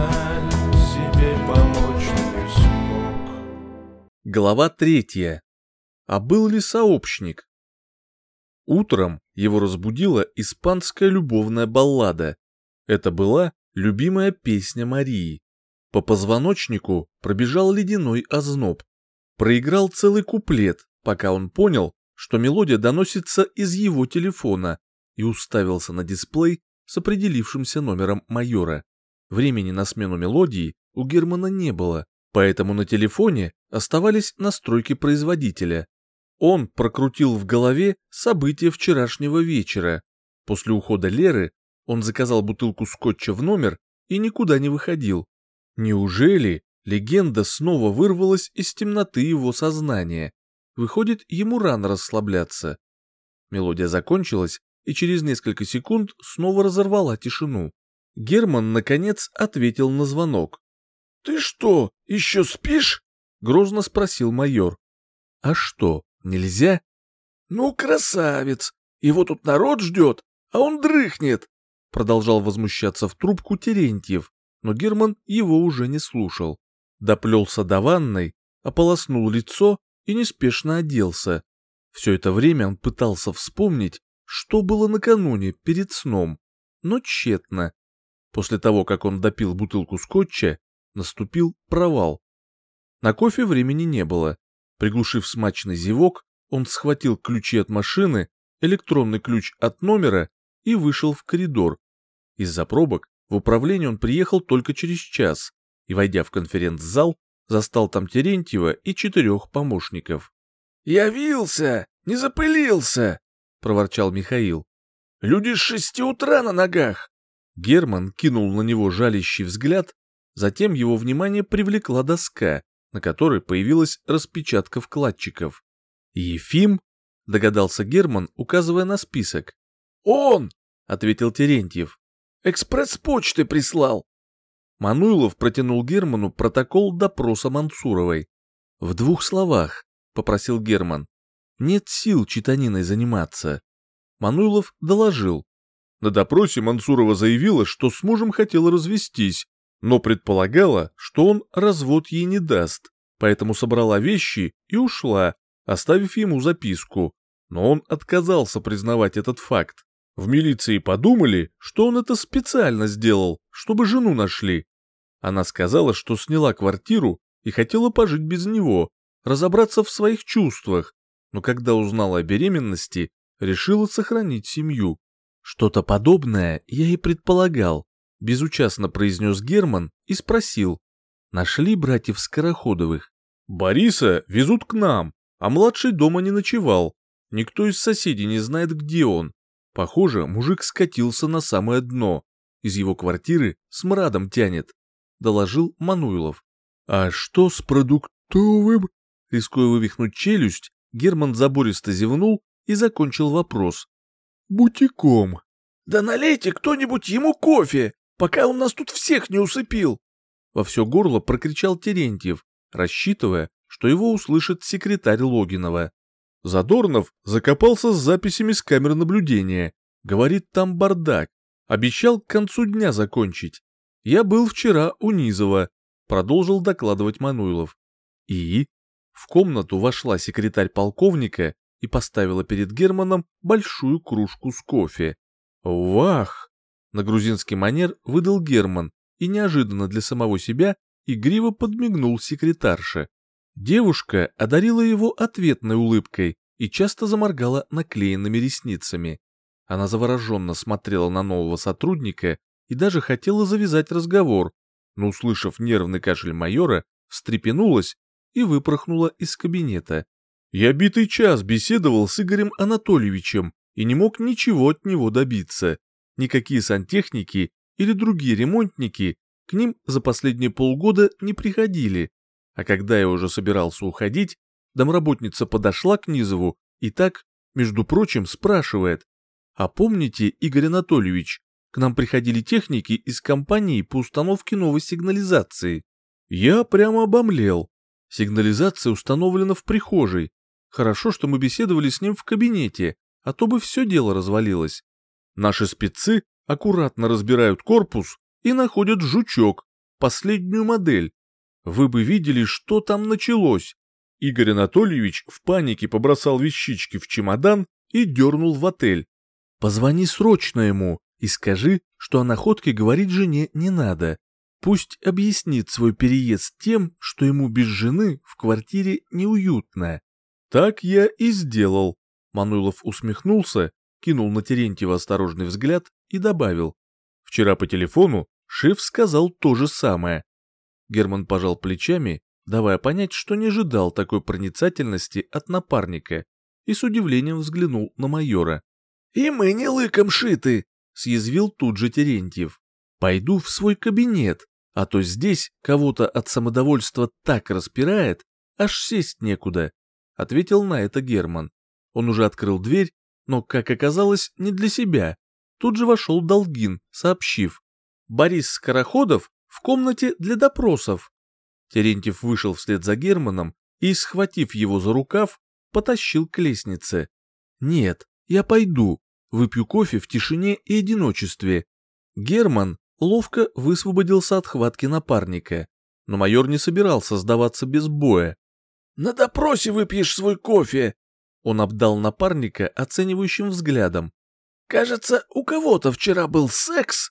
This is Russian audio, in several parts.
жаль, себе помочь не смог. Глава третья. А был ли сообщник? Утром его разбудила испанская любовная баллада. Это была любимая песня Марии. По позвоночнику пробежал ледяной озноб. Проиграл целый куплет, пока он понял, что мелодия доносится из его телефона, и уставился на дисплей с определившимся номером майора. Времени на смену мелодии у Германа не было, поэтому на телефоне оставались настройки производителя. Он прокрутил в голове события вчерашнего вечера. После ухода Леры он заказал бутылку скотча в номер и никуда не выходил. Неужели легенда снова вырвалась из темноты его сознания? Выходит, ему рано расслабляться. Мелодия закончилась, и через несколько секунд снова разорвала тишину. Герман, наконец, ответил на звонок. «Ты что, еще спишь?» — грозно спросил майор. «А что, нельзя?» «Ну, красавец! Его тут народ ждет, а он дрыхнет!» Продолжал возмущаться в трубку Терентьев, но Герман его уже не слушал. Доплелся до ванной, ополоснул лицо и неспешно оделся. Все это время он пытался вспомнить, что было накануне перед сном, но тщетно. После того, как он допил бутылку скотча, наступил провал. На кофе времени не было. Приглушив смачный зевок, он схватил ключи от машины, электронный ключ от номера и вышел в коридор. Из-за пробок в управление он приехал только через час и, войдя в конференц-зал, застал там Терентьева и четырех помощников. «Явился! Не запылился!» — проворчал Михаил. «Люди с шести утра на ногах!» Герман кинул на него жалящий взгляд, затем его внимание привлекла доска, на которой появилась распечатка вкладчиков. «Ефим?» — догадался Герман, указывая на список. «Он!» — ответил Терентьев. «Экспресс-почты прислал!» Мануилов протянул Герману протокол допроса Мансуровой. «В двух словах», — попросил Герман. «Нет сил читаниной заниматься». Мануилов доложил. На допросе Мансурова заявила, что с мужем хотела развестись, но предполагала, что он развод ей не даст, поэтому собрала вещи и ушла, оставив ему записку. Но он отказался признавать этот факт. В милиции подумали, что он это специально сделал, чтобы жену нашли. Она сказала, что сняла квартиру и хотела пожить без него, разобраться в своих чувствах, но когда узнала о беременности, решила сохранить семью. Что-то подобное я и предполагал, безучастно произнес Герман и спросил. Нашли братьев Скороходовых? Бориса везут к нам, а младший дома не ночевал. Никто из соседей не знает, где он. Похоже, мужик скатился на самое дно. Из его квартиры смрадом тянет, доложил Мануилов. А что с продуктовым? Рискуя вывихнуть челюсть, Герман забористо зевнул и закончил вопрос. Бутиком. Да налейте кто-нибудь ему кофе, пока он нас тут всех не усыпил. Во все горло прокричал Терентьев, рассчитывая, что его услышит секретарь Логинова. Задорнов закопался с записями с камер наблюдения. Говорит, там бардак. Обещал к концу дня закончить. Я был вчера у Низова, продолжил докладывать Мануилов. И? В комнату вошла секретарь полковника и поставила перед Германом большую кружку с кофе. «Вах!» — на грузинский манер выдал Герман и неожиданно для самого себя игриво подмигнул секретарше. Девушка одарила его ответной улыбкой и часто заморгала наклеенными ресницами. Она завороженно смотрела на нового сотрудника и даже хотела завязать разговор, но, услышав нервный кашель майора, встрепенулась и выпорхнула из кабинета. Я битый час беседовал с Игорем Анатольевичем и не мог ничего от него добиться. Никакие сантехники или другие ремонтники к ним за последние полгода не приходили. А когда я уже собирался уходить, домработница подошла к Низову и так, между прочим, спрашивает, «А помните, Игорь Анатольевич, к нам приходили техники из компании по установке новой сигнализации?» Я прямо обомлел. Сигнализация установлена в прихожей. Хорошо, что мы беседовали с ним в кабинете, а то бы все дело развалилось. Наши спецы аккуратно разбирают корпус и находят жучок, последнюю модель. Вы бы видели, что там началось. Игорь Анатольевич в панике побросал вещички в чемодан и дернул в отель. Позвони срочно ему и скажи, что о находке говорить жене не надо. Пусть объяснит свой переезд тем, что ему без жены в квартире неуютно. Так я и сделал. Мануилов усмехнулся, кинул на Терентьева осторожный взгляд и добавил. Вчера по телефону шеф сказал то же самое. Герман пожал плечами, давая понять, что не ожидал такой проницательности от напарника, и с удивлением взглянул на майора. «И мы не лыком шиты!» — съязвил тут же Терентьев. «Пойду в свой кабинет, а то здесь кого-то от самодовольства так распирает, аж сесть некуда», — ответил на это Герман. Он уже открыл дверь, но, как оказалось, не для себя. Тут же вошел Долгин, сообщив. «Борис Скороходов в комнате для допросов». Терентьев вышел вслед за Германом и, схватив его за рукав, потащил к лестнице. «Нет, я пойду, выпью кофе в тишине и одиночестве». Герман ловко высвободился от хватки напарника, но майор не собирался сдаваться без боя. «На допросе выпьешь свой кофе!» Он обдал напарника оценивающим взглядом. «Кажется, у кого-то вчера был секс!»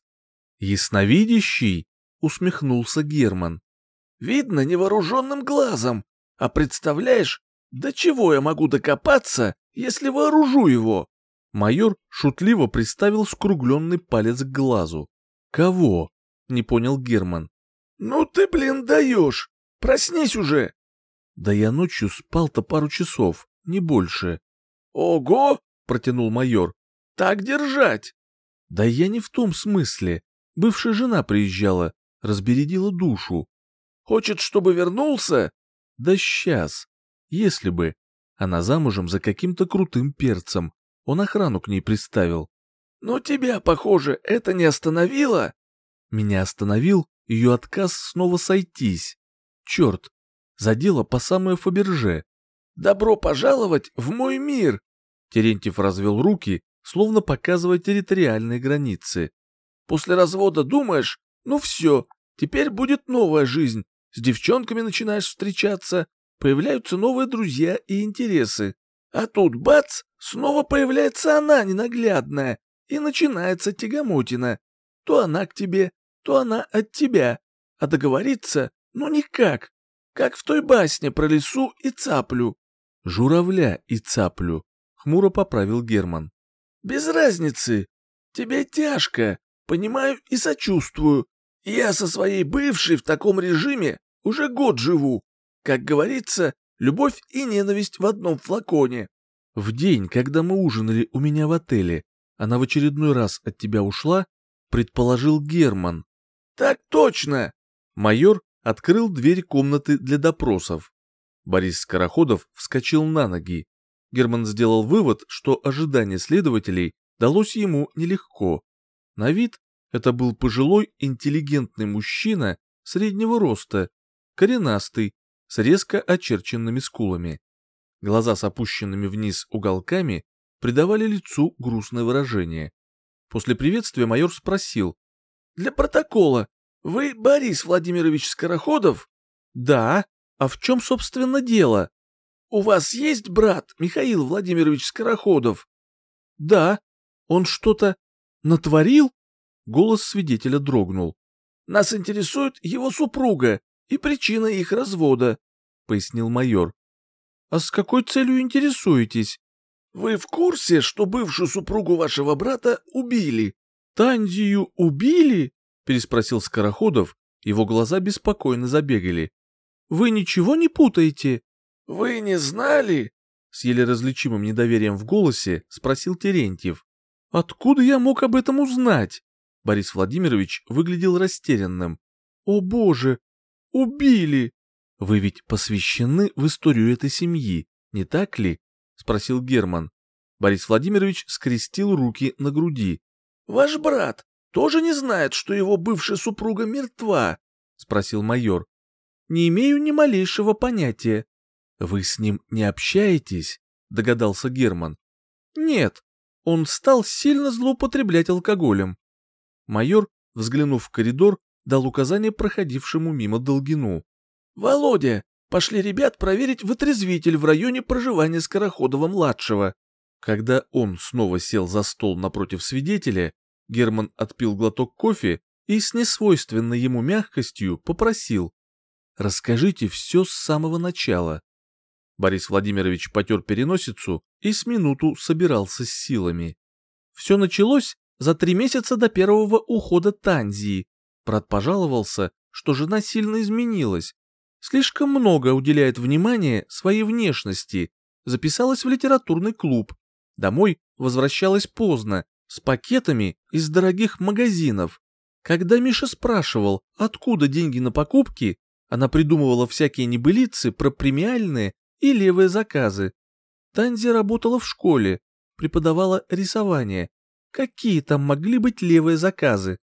«Ясновидящий?» — усмехнулся Герман. «Видно невооруженным глазом. А представляешь, до чего я могу докопаться, если вооружу его?» Майор шутливо приставил скругленный палец к глазу. «Кого?» — не понял Герман. «Ну ты, блин, даешь! Проснись уже!» «Да я ночью спал-то пару часов, не больше». «Ого!» — протянул майор. «Так держать!» «Да я не в том смысле. Бывшая жена приезжала, разбередила душу. Хочет, чтобы вернулся?» «Да сейчас. Если бы. Она замужем за каким-то крутым перцем. Он охрану к ней приставил. Но тебя, похоже, это не остановило? Меня остановил ее отказ снова сойтись. Черт, задела по самое Фаберже. Добро пожаловать в мой мир! Терентьев развел руки, словно показывая территориальные границы. После развода думаешь, ну все, теперь будет новая жизнь, с девчонками начинаешь встречаться, появляются новые друзья и интересы. А тут бац, снова появляется она ненаглядная, и начинается тягомотина. То она к тебе, то она от тебя. А договориться, ну никак. Как в той басне про лису и цаплю. Журавля и цаплю, хмуро поправил Герман. Без разницы. Тебе тяжко, понимаю и сочувствую. Я со своей бывшей в таком режиме уже год живу. Как говорится, любовь и ненависть в одном флаконе. В день, когда мы ужинали у меня в отеле, она в очередной раз от тебя ушла, предположил Герман. Так точно. Майор открыл дверь комнаты для допросов. Борис Скороходов вскочил на ноги. Герман сделал вывод, что ожидание следователей далось ему нелегко. На вид это был пожилой интеллигентный мужчина среднего роста, коренастый, с резко очерченными скулами. Глаза с опущенными вниз уголками придавали лицу грустное выражение. После приветствия майор спросил. «Для протокола, вы Борис Владимирович Скороходов?» «Да. А в чем, собственно, дело?» «У вас есть брат Михаил Владимирович Скороходов?» «Да. Он что-то натворил?» Голос свидетеля дрогнул. «Нас интересует его супруга и причина их развода», — пояснил майор. «А с какой целью интересуетесь?» Вы в курсе, что бывшую супругу вашего брата убили? Тандию убили? Переспросил Скороходов, его глаза беспокойно забегали. Вы ничего не путаете? Вы не знали? С еле различимым недоверием в голосе спросил Терентьев. Откуда я мог об этом узнать? Борис Владимирович выглядел растерянным. О боже, убили! Вы ведь посвящены в историю этой семьи, не так ли? — спросил Герман. Борис Владимирович скрестил руки на груди. «Ваш брат тоже не знает, что его бывшая супруга мертва?» — спросил майор. «Не имею ни малейшего понятия». «Вы с ним не общаетесь?» — догадался Герман. «Нет, он стал сильно злоупотреблять алкоголем». Майор, взглянув в коридор, дал указание проходившему мимо Долгину. «Володя, пошли ребят проверить вытрезвитель в районе проживания Скороходова-младшего». Когда он снова сел за стол напротив свидетеля, Герман отпил глоток кофе и с несвойственной ему мягкостью попросил «Расскажите все с самого начала». Борис Владимирович потер переносицу и с минуту собирался с силами. Все началось за три месяца до первого ухода Танзии. Брат пожаловался, что жена сильно изменилась, слишком много уделяет внимания своей внешности, записалась в литературный клуб. Домой возвращалась поздно, с пакетами из дорогих магазинов. Когда Миша спрашивал, откуда деньги на покупки, она придумывала всякие небылицы про премиальные и левые заказы. Танзи работала в школе, преподавала рисование. Какие там могли быть левые заказы?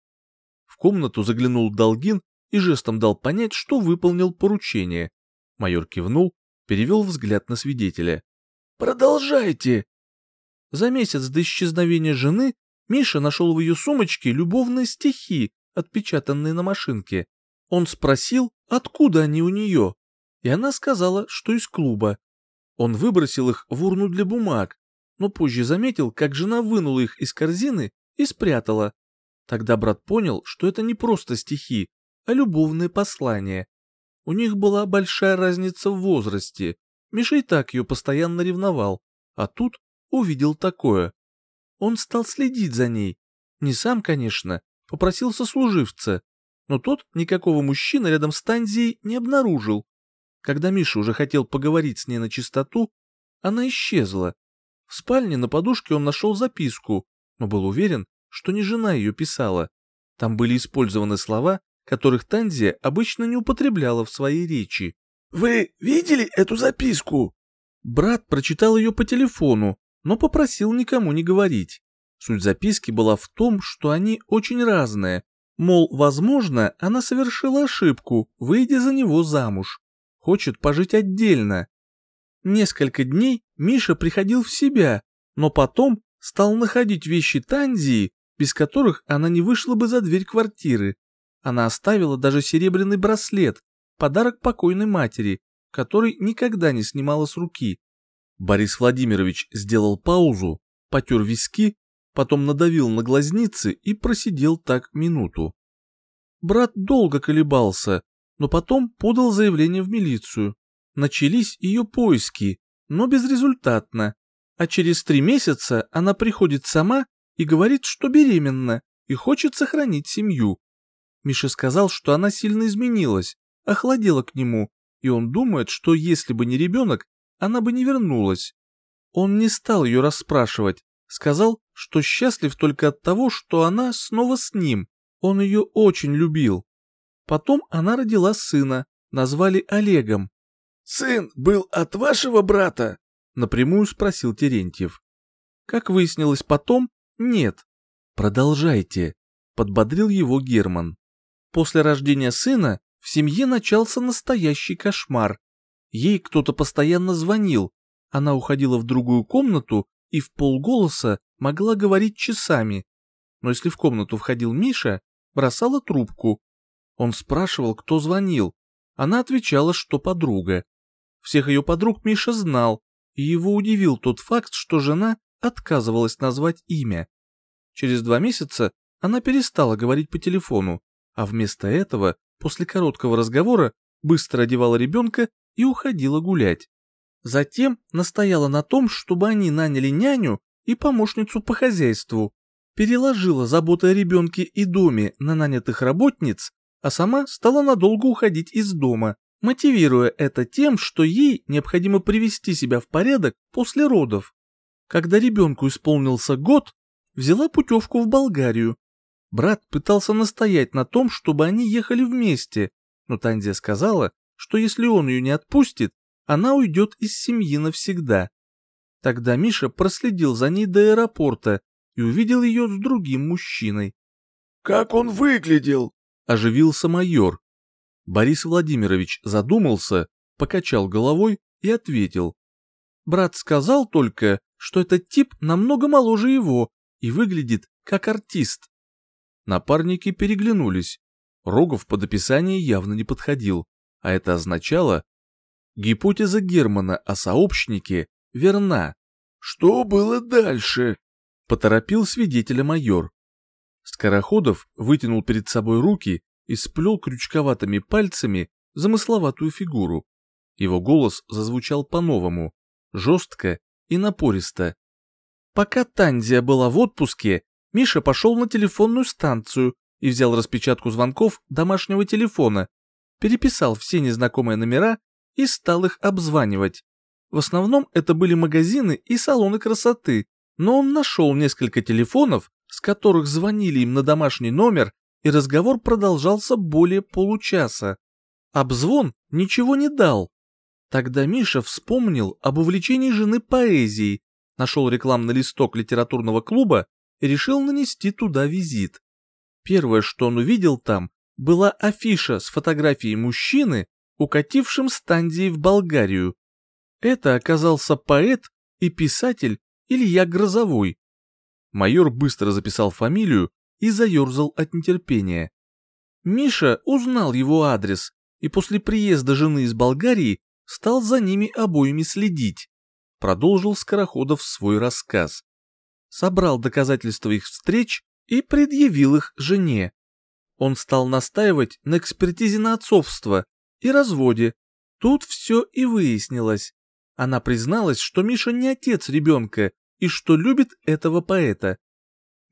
В комнату заглянул Долгин и жестом дал понять, что выполнил поручение. Майор кивнул, перевел взгляд на свидетеля. «Продолжайте!» За месяц до исчезновения жены Миша нашел в ее сумочке любовные стихи, отпечатанные на машинке. Он спросил, откуда они у нее, и она сказала, что из клуба. Он выбросил их в урну для бумаг, но позже заметил, как жена вынула их из корзины и спрятала. Тогда брат понял, что это не просто стихи, а любовные послания. У них была большая разница в возрасте. Миша и так ее постоянно ревновал, а тут увидел такое. Он стал следить за ней. Не сам, конечно, попросил сослуживца, но тот никакого мужчины рядом с Танзией не обнаружил. Когда Миша уже хотел поговорить с ней на чистоту, она исчезла. В спальне на подушке он нашел записку, но был уверен, что не жена ее писала. Там были использованы слова, которых Танзия обычно не употребляла в своей речи. «Вы видели эту записку?» Брат прочитал ее по телефону, но попросил никому не говорить. Суть записки была в том, что они очень разные. Мол, возможно, она совершила ошибку, выйдя за него замуж. Хочет пожить отдельно. Несколько дней Миша приходил в себя, но потом стал находить вещи Танзии, без которых она не вышла бы за дверь квартиры. Она оставила даже серебряный браслет, подарок покойной матери, который никогда не снимала с руки. Борис Владимирович сделал паузу, потер виски, потом надавил на глазницы и просидел так минуту. Брат долго колебался, но потом подал заявление в милицию. Начались ее поиски, но безрезультатно. А через три месяца она приходит сама и говорит, что беременна и хочет сохранить семью. Миша сказал, что она сильно изменилась, охладела к нему, и он думает, что если бы не ребенок, она бы не вернулась. Он не стал ее расспрашивать, сказал, что счастлив только от того, что она снова с ним. Он ее очень любил. Потом она родила сына, назвали Олегом. «Сын был от вашего брата?» — напрямую спросил Терентьев. Как выяснилось потом, нет. «Продолжайте», — подбодрил его Герман. После рождения сына в семье начался настоящий кошмар. Ей кто-то постоянно звонил, она уходила в другую комнату и в полголоса могла говорить часами. Но если в комнату входил Миша, бросала трубку. Он спрашивал, кто звонил. Она отвечала, что подруга. Всех ее подруг Миша знал, и его удивил тот факт, что жена отказывалась назвать имя. Через два месяца она перестала говорить по телефону, а вместо этого, после короткого разговора, быстро одевала ребенка и уходила гулять. Затем настояла на том, чтобы они наняли няню и помощницу по хозяйству, переложила заботы о ребенке и доме на нанятых работниц, а сама стала надолго уходить из дома, мотивируя это тем, что ей необходимо привести себя в порядок после родов. Когда ребенку исполнился год, взяла путевку в Болгарию, Брат пытался настоять на том, чтобы они ехали вместе, но Танзия сказала, что если он ее не отпустит, она уйдет из семьи навсегда. Тогда Миша проследил за ней до аэропорта и увидел ее с другим мужчиной. «Как он выглядел?» – оживился майор. Борис Владимирович задумался, покачал головой и ответил. Брат сказал только, что этот тип намного моложе его и выглядит как артист. Напарники переглянулись. Рогов под описание явно не подходил, а это означало, гипотеза Германа о сообщнике верна. «Что было дальше?» — поторопил свидетеля майор. Скороходов вытянул перед собой руки и сплел крючковатыми пальцами замысловатую фигуру. Его голос зазвучал по-новому, жестко и напористо. Пока Танзия была в отпуске, Миша пошел на телефонную станцию и взял распечатку звонков домашнего телефона, переписал все незнакомые номера и стал их обзванивать. В основном это были магазины и салоны красоты, но он нашел несколько телефонов, с которых звонили им на домашний номер, и разговор продолжался более получаса. Обзвон ничего не дал. Тогда Миша вспомнил об увлечении жены поэзией, нашел рекламный листок литературного клуба и решил нанести туда визит. Первое, что он увидел там, была афиша с фотографией мужчины, укатившим с в Болгарию. Это оказался поэт и писатель Илья Грозовой. Майор быстро записал фамилию и заерзал от нетерпения. Миша узнал его адрес и после приезда жены из Болгарии стал за ними обоими следить. Продолжил Скороходов свой рассказ. Собрал доказательства их встреч и предъявил их жене. Он стал настаивать на экспертизе на отцовство и разводе. Тут все и выяснилось. Она призналась, что Миша не отец ребенка и что любит этого поэта.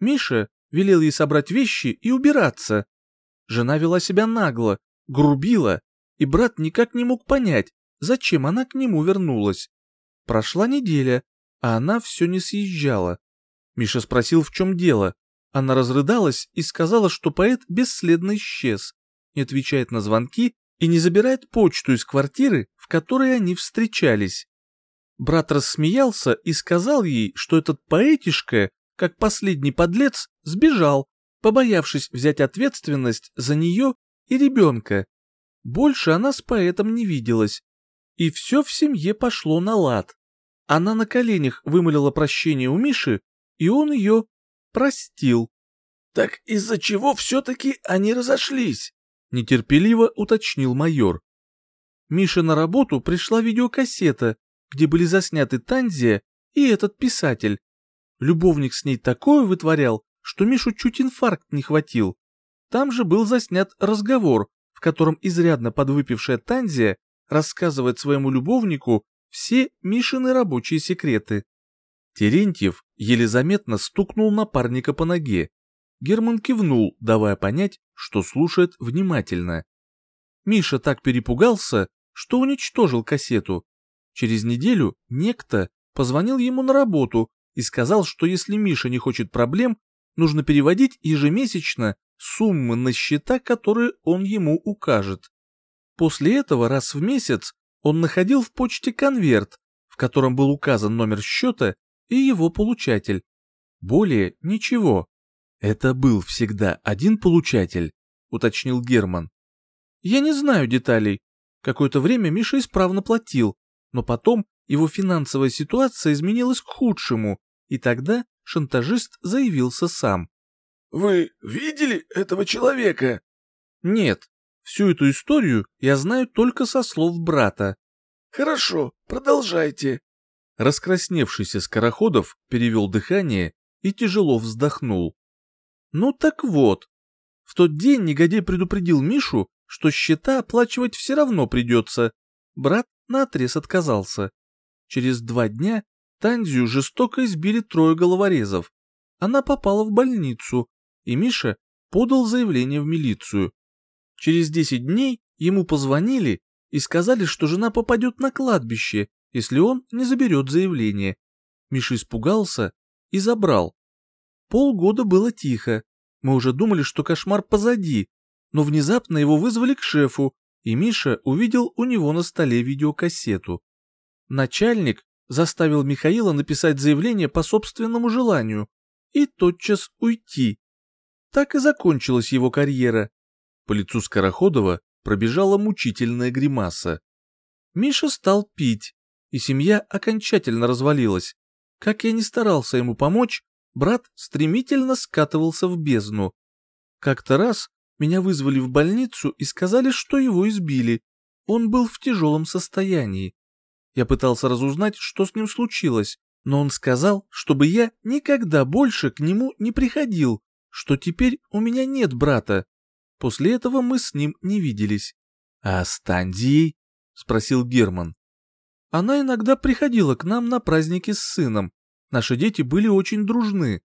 Миша велел ей собрать вещи и убираться. Жена вела себя нагло, грубила, и брат никак не мог понять, зачем она к нему вернулась. Прошла неделя, а она все не съезжала. Миша спросил, в чем дело. Она разрыдалась и сказала, что поэт бесследно исчез, не отвечает на звонки и не забирает почту из квартиры, в которой они встречались. Брат рассмеялся и сказал ей, что этот поэтишка, как последний подлец, сбежал, побоявшись взять ответственность за нее и ребенка. Больше она с поэтом не виделась. И все в семье пошло на лад. Она на коленях вымолила прощение у Миши, и он ее простил. «Так из-за чего все-таки они разошлись?» — нетерпеливо уточнил майор. Мише на работу пришла видеокассета, где были засняты Танзия и этот писатель. Любовник с ней такое вытворял, что Мишу чуть инфаркт не хватил. Там же был заснят разговор, в котором изрядно подвыпившая Танзия рассказывает своему любовнику все Мишины рабочие секреты. Терентьев еле заметно стукнул напарника по ноге. Герман кивнул, давая понять, что слушает внимательно. Миша так перепугался, что уничтожил кассету. Через неделю некто позвонил ему на работу и сказал, что если Миша не хочет проблем, нужно переводить ежемесячно суммы на счета, которые он ему укажет. После этого раз в месяц он находил в почте конверт, в котором был указан номер счета и его получатель. Более ничего. Это был всегда один получатель, уточнил Герман. Я не знаю деталей. Какое-то время Миша исправно платил, но потом его финансовая ситуация изменилась к худшему, и тогда шантажист заявился сам. «Вы видели этого человека?» «Нет, всю эту историю я знаю только со слов брата». «Хорошо, продолжайте», Раскрасневшийся Скороходов перевел дыхание и тяжело вздохнул. Ну так вот, в тот день негодяй предупредил Мишу, что счета оплачивать все равно придется. Брат наотрез отказался. Через два дня Танзию жестоко избили трое головорезов. Она попала в больницу, и Миша подал заявление в милицию. Через десять дней ему позвонили и сказали, что жена попадет на кладбище, если он не заберет заявление. Миша испугался и забрал. Полгода было тихо. Мы уже думали, что кошмар позади, но внезапно его вызвали к шефу, и Миша увидел у него на столе видеокассету. Начальник заставил Михаила написать заявление по собственному желанию и тотчас уйти. Так и закончилась его карьера. По лицу Скороходова пробежала мучительная гримаса. Миша стал пить, и семья окончательно развалилась. Как я ни старался ему помочь, брат стремительно скатывался в бездну. Как-то раз Меня вызвали в больницу и сказали, что его избили. Он был в тяжелом состоянии. Я пытался разузнать, что с ним случилось, но он сказал, чтобы я никогда больше к нему не приходил, что теперь у меня нет брата. После этого мы с ним не виделись. «А с Тандией?» — спросил Герман. Она иногда приходила к нам на праздники с сыном. Наши дети были очень дружны.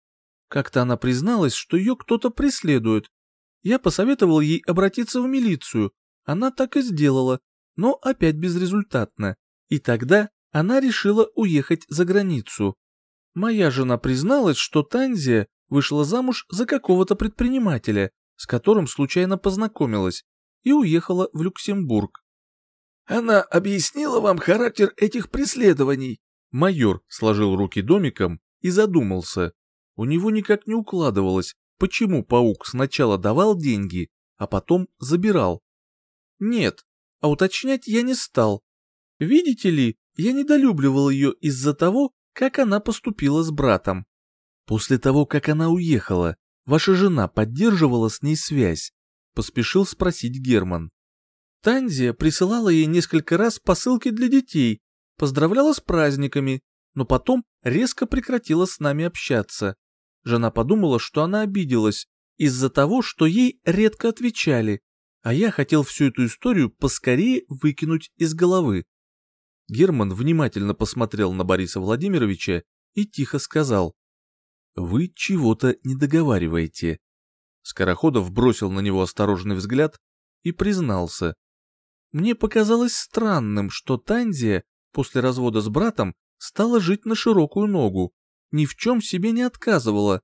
Как-то она призналась, что ее кто-то преследует. Я посоветовал ей обратиться в милицию. Она так и сделала, но опять безрезультатно. И тогда она решила уехать за границу. Моя жена призналась, что Танзия вышла замуж за какого-то предпринимателя, с которым случайно познакомилась, и уехала в Люксембург. Она объяснила вам характер этих преследований? Майор сложил руки домиком и задумался. У него никак не укладывалось, почему паук сначала давал деньги, а потом забирал. Нет, а уточнять я не стал. Видите ли, я недолюбливал ее из-за того, как она поступила с братом. После того, как она уехала, ваша жена поддерживала с ней связь? Поспешил спросить Герман. Танзия присылала ей несколько раз посылки для детей, поздравляла с праздниками, но потом резко прекратила с нами общаться. Жена подумала, что она обиделась из-за того, что ей редко отвечали, а я хотел всю эту историю поскорее выкинуть из головы. Герман внимательно посмотрел на Бориса Владимировича и тихо сказал. «Вы чего-то не договариваете». Скороходов бросил на него осторожный взгляд и признался. «Мне показалось странным, что Танзия после развода с братом стала жить на широкую ногу, ни в чем себе не отказывала.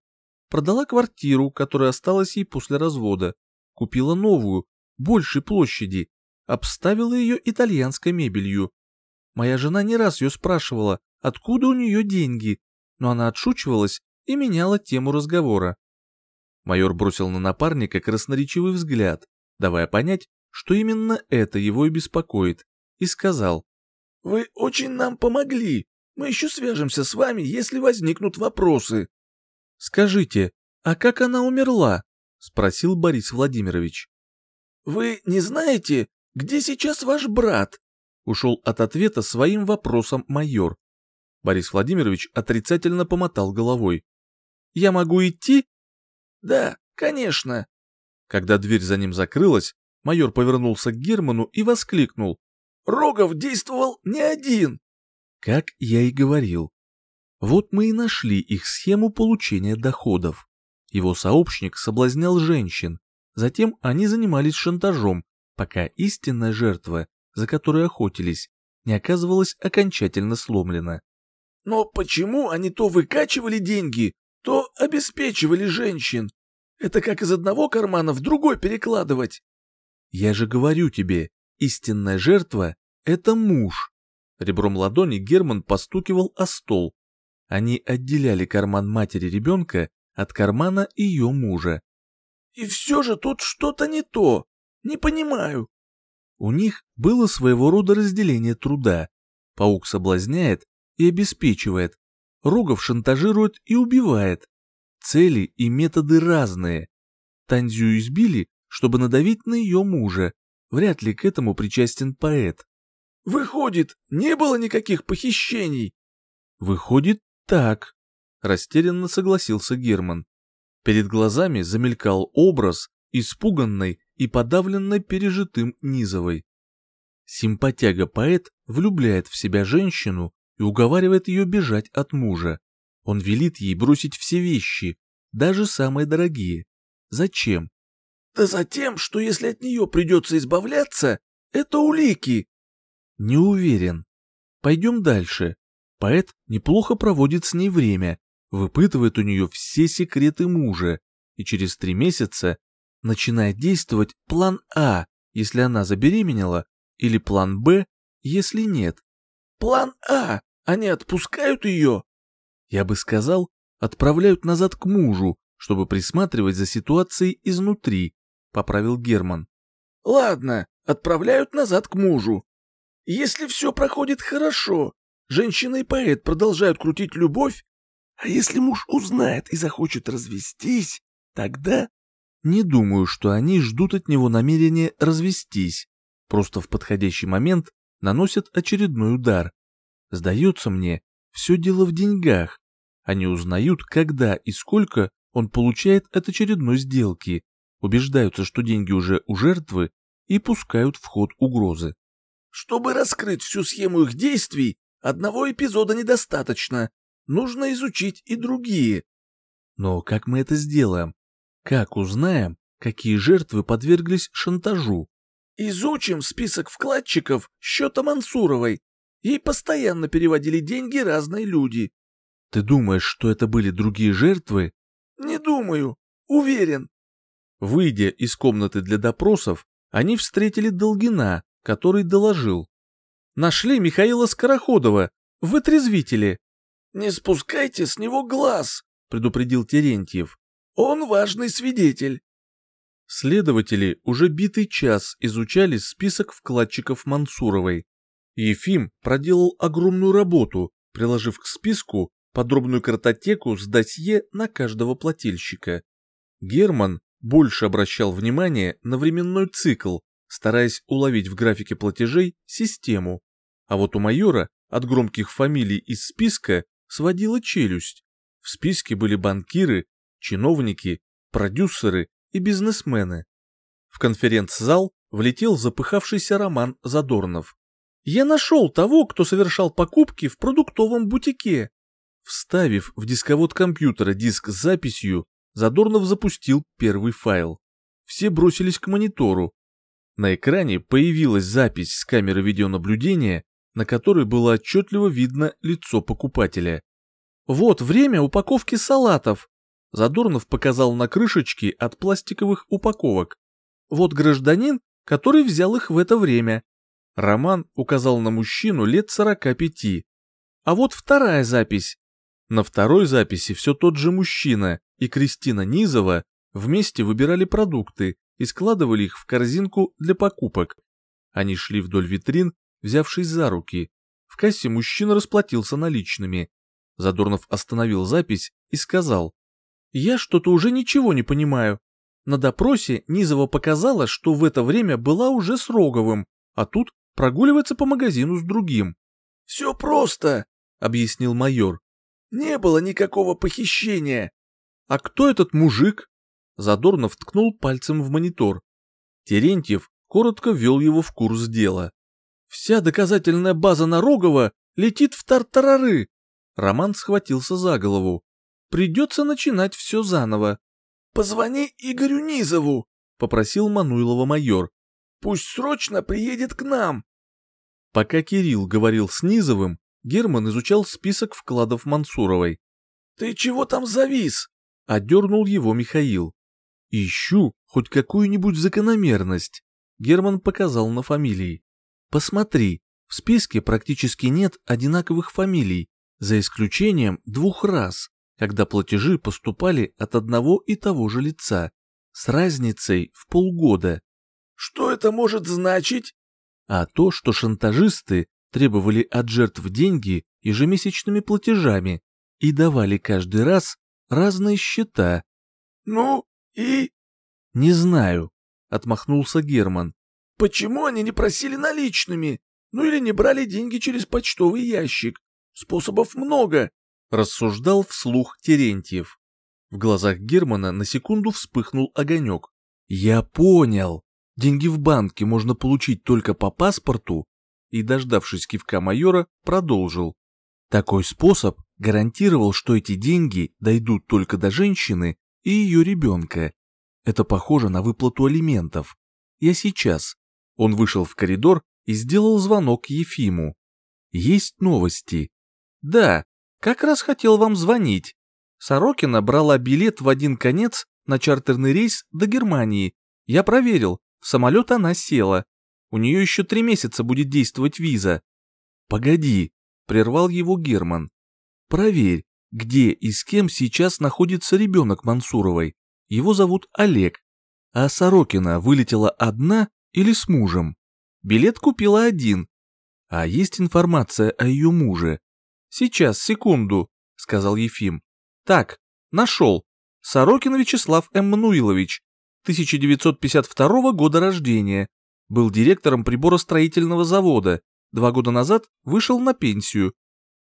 Продала квартиру, которая осталась ей после развода, купила новую, большей площади, обставила ее итальянской мебелью, Моя жена не раз ее спрашивала, откуда у нее деньги, но она отшучивалась и меняла тему разговора. Майор бросил на напарника красноречивый взгляд, давая понять, что именно это его и беспокоит, и сказал. «Вы очень нам помогли. Мы еще свяжемся с вами, если возникнут вопросы». «Скажите, а как она умерла?» — спросил Борис Владимирович. «Вы не знаете, где сейчас ваш брат?» ушел от ответа своим вопросом майор. Борис Владимирович отрицательно помотал головой. «Я могу идти?» «Да, конечно». Когда дверь за ним закрылась, майор повернулся к Герману и воскликнул. «Рогов действовал не один!» Как я и говорил. Вот мы и нашли их схему получения доходов. Его сообщник соблазнял женщин, затем они занимались шантажом, пока истинная жертва за которой охотились, не оказывалась окончательно сломлена. Но почему они то выкачивали деньги, то обеспечивали женщин? Это как из одного кармана в другой перекладывать. Я же говорю тебе, истинная жертва — это муж. Ребром ладони Герман постукивал о стол. Они отделяли карман матери ребенка от кармана ее мужа. И все же тут что-то не то. Не понимаю. У них было своего рода разделение труда. Паук соблазняет и обеспечивает, Рогов шантажирует и убивает. Цели и методы разные. Танзию избили, чтобы надавить на ее мужа. Вряд ли к этому причастен поэт. Выходит, не было никаких похищений? Выходит, так. Растерянно согласился Герман. Перед глазами замелькал образ испуганной и подавленной пережитым Низовой. Симпатяга-поэт влюбляет в себя женщину и уговаривает ее бежать от мужа. Он велит ей бросить все вещи, даже самые дорогие. Зачем? Да за тем, что если от нее придется избавляться, это улики. Не уверен. Пойдем дальше. Поэт неплохо проводит с ней время, выпытывает у нее все секреты мужа, и через три месяца начинает действовать план А, если она забеременела, или план Б, если нет. План А! Они отпускают ее? Я бы сказал, отправляют назад к мужу, чтобы присматривать за ситуацией изнутри, поправил Герман. Ладно, отправляют назад к мужу. Если все проходит хорошо, женщина и поэт продолжают крутить любовь, а если муж узнает и захочет развестись, тогда Не думаю, что они ждут от него намерения развестись. Просто в подходящий момент наносят очередной удар. Сдается мне, все дело в деньгах. Они узнают, когда и сколько он получает от очередной сделки, убеждаются, что деньги уже у жертвы и пускают в ход угрозы. Чтобы раскрыть всю схему их действий, одного эпизода недостаточно. Нужно изучить и другие. Но как мы это сделаем? Как узнаем, какие жертвы подверглись шантажу? Изучим список вкладчиков счета Мансуровой. Ей постоянно переводили деньги разные люди. Ты думаешь, что это были другие жертвы? Не думаю. Уверен. Выйдя из комнаты для допросов, они встретили Долгина, который доложил. Нашли Михаила Скороходова, в отрезвителе. Не спускайте с него глаз, предупредил Терентьев. Он важный свидетель. Следователи уже битый час изучали список вкладчиков Мансуровой. Ефим проделал огромную работу, приложив к списку подробную картотеку с досье на каждого плательщика. Герман больше обращал внимание на временной цикл, стараясь уловить в графике платежей систему. А вот у майора от громких фамилий из списка сводила челюсть. В списке были банкиры, чиновники, продюсеры и бизнесмены. В конференц-зал влетел запыхавшийся Роман Задорнов. «Я нашел того, кто совершал покупки в продуктовом бутике». Вставив в дисковод компьютера диск с записью, Задорнов запустил первый файл. Все бросились к монитору. На экране появилась запись с камеры видеонаблюдения, на которой было отчетливо видно лицо покупателя. «Вот время упаковки салатов», Задорнов показал на крышечки от пластиковых упаковок. Вот гражданин, который взял их в это время. Роман указал на мужчину лет 45. А вот вторая запись. На второй записи все тот же мужчина и Кристина Низова вместе выбирали продукты и складывали их в корзинку для покупок. Они шли вдоль витрин, взявшись за руки. В кассе мужчина расплатился наличными. Задорнов остановил запись и сказал, я что-то уже ничего не понимаю. На допросе Низова показала, что в это время была уже с Роговым, а тут прогуливается по магазину с другим. «Все просто», — объяснил майор. «Не было никакого похищения». «А кто этот мужик?» Задорнов ткнул пальцем в монитор. Терентьев коротко ввел его в курс дела. «Вся доказательная база на Рогова летит в тартарары!» Роман схватился за голову. Придется начинать все заново. «Позвони Игорю Низову», — попросил Мануилова майор. «Пусть срочно приедет к нам». Пока Кирилл говорил с Низовым, Герман изучал список вкладов Мансуровой. «Ты чего там завис?» — одернул его Михаил. «Ищу хоть какую-нибудь закономерность», — Герман показал на фамилии. «Посмотри, в списке практически нет одинаковых фамилий, за исключением двух раз когда платежи поступали от одного и того же лица, с разницей в полгода. Что это может значить? А то, что шантажисты требовали от жертв деньги ежемесячными платежами и давали каждый раз разные счета. Ну, и... Не знаю, отмахнулся Герман. Почему они не просили наличными? Ну или не брали деньги через почтовый ящик? Способов много рассуждал вслух Терентьев. В глазах Германа на секунду вспыхнул огонек. «Я понял. Деньги в банке можно получить только по паспорту?» И, дождавшись кивка майора, продолжил. Такой способ гарантировал, что эти деньги дойдут только до женщины и ее ребенка. Это похоже на выплату алиментов. Я сейчас. Он вышел в коридор и сделал звонок Ефиму. Есть новости. Да, как раз хотел вам звонить. Сорокина брала билет в один конец на чартерный рейс до Германии. Я проверил, в самолет она села. У нее еще три месяца будет действовать виза. Погоди, прервал его Герман. Проверь, где и с кем сейчас находится ребенок Мансуровой. Его зовут Олег. А Сорокина вылетела одна или с мужем? Билет купила один. А есть информация о ее муже? «Сейчас, секунду», — сказал Ефим. «Так, нашел. Сорокин Вячеслав Эммануилович. 1952 года рождения, был директором приборостроительного завода, два года назад вышел на пенсию.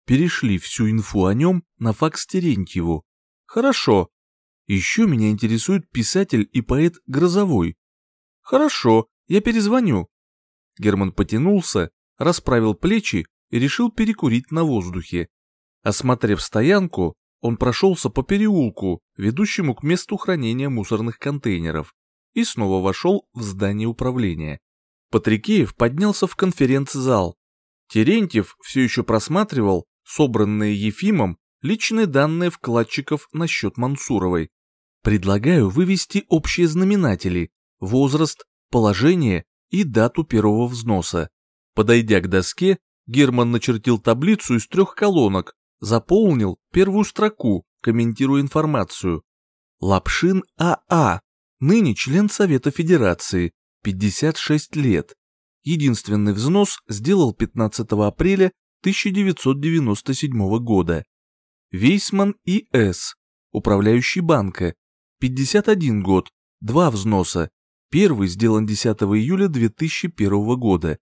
Перешли всю инфу о нем на факс Терентьеву. Хорошо. Еще меня интересует писатель и поэт Грозовой. Хорошо, я перезвоню. Герман потянулся, расправил плечи и решил перекурить на воздухе. Осмотрев стоянку, он прошелся по переулку, ведущему к месту хранения мусорных контейнеров, и снова вошел в здание управления. Патрикеев поднялся в конференц-зал. Терентьев все еще просматривал собранные Ефимом личные данные вкладчиков насчет Мансуровой. Предлагаю вывести общие знаменатели, возраст, положение и дату первого взноса. Подойдя к доске, Герман начертил таблицу из трех колонок, заполнил первую строку, комментируя информацию. Лапшин АА, ныне член Совета Федерации, 56 лет. Единственный взнос сделал 15 апреля 1997 года. Вейсман И.С., управляющий банка, 51 год, два взноса. Первый сделан 10 июля 2001 года.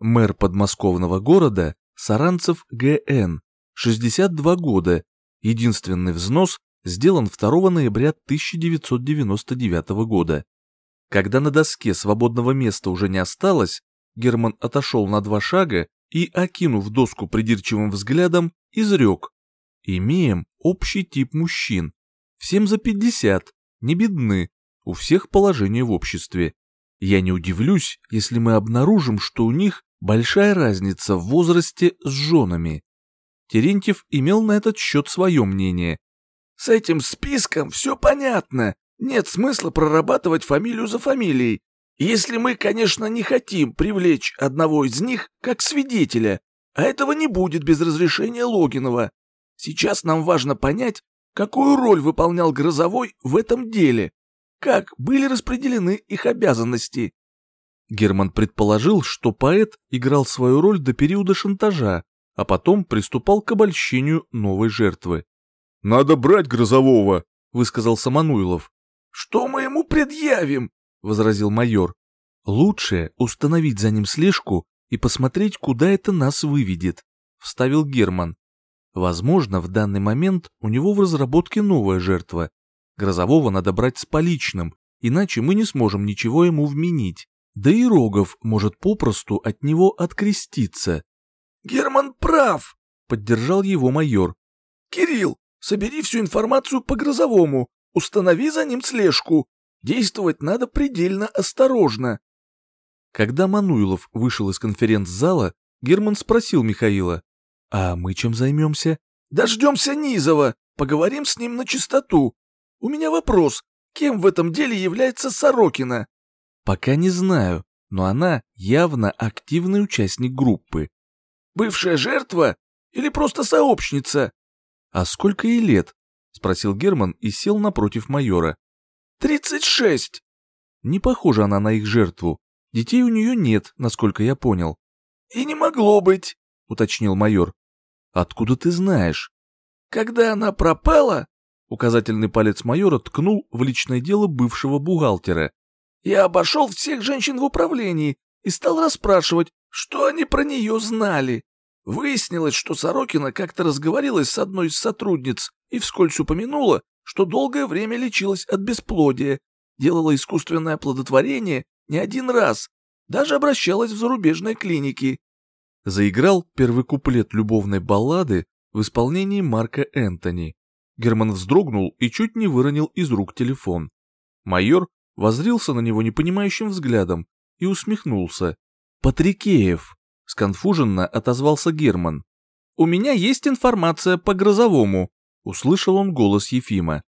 Мэр подмосковного города Саранцев Г.Н., 62 года. Единственный взнос сделан 2 ноября 1999 года. Когда на доске свободного места уже не осталось, Герман отошел на два шага и, окинув доску придирчивым взглядом, изрек. Имеем общий тип мужчин. Всем за 50, не бедны, у всех положение в обществе. Я не удивлюсь, если мы обнаружим, что у них большая разница в возрасте с женами. Терентьев имел на этот счет свое мнение. «С этим списком все понятно. Нет смысла прорабатывать фамилию за фамилией. Если мы, конечно, не хотим привлечь одного из них как свидетеля, а этого не будет без разрешения Логинова. Сейчас нам важно понять, какую роль выполнял Грозовой в этом деле, как были распределены их обязанности. Герман предположил, что поэт играл свою роль до периода шантажа, а потом приступал к обольщению новой жертвы. «Надо брать Грозового», — высказал Самануилов. «Что мы ему предъявим?» — возразил майор. «Лучше установить за ним слежку и посмотреть, куда это нас выведет», — вставил Герман. «Возможно, в данный момент у него в разработке новая жертва. Грозового надо брать с поличным, иначе мы не сможем ничего ему вменить. Да и Рогов может попросту от него откреститься». «Герман прав», — поддержал его майор. «Кирилл, собери всю информацию по Грозовому, Установи за ним слежку. Действовать надо предельно осторожно. Когда Мануилов вышел из конференц-зала, Герман спросил Михаила, «А мы чем займемся?» «Дождемся Низова, поговорим с ним на чистоту. У меня вопрос, кем в этом деле является Сорокина?» «Пока не знаю, но она явно активный участник группы». «Бывшая жертва или просто сообщница?» «А сколько ей лет?» — спросил Герман и сел напротив майора. «Тридцать шесть!» Не похожа она на их жертву. Детей у нее нет, насколько я понял. «И не могло быть», — уточнил майор. «Откуда ты знаешь?» «Когда она пропала...» Указательный палец майора ткнул в личное дело бывшего бухгалтера. «Я обошел всех женщин в управлении и стал расспрашивать, что они про нее знали. Выяснилось, что Сорокина как-то разговорилась с одной из сотрудниц и вскользь упомянула, что долгое время лечилась от бесплодия, делала искусственное оплодотворение не один раз, даже обращалась в зарубежные клиники. Заиграл первый куплет любовной баллады в исполнении Марка Энтони. Герман вздрогнул и чуть не выронил из рук телефон. Майор воззрился на него непонимающим взглядом и усмехнулся. «Патрикеев!» — сконфуженно отозвался Герман. «У меня есть информация по Грозовому», Услышал он голос Ефима.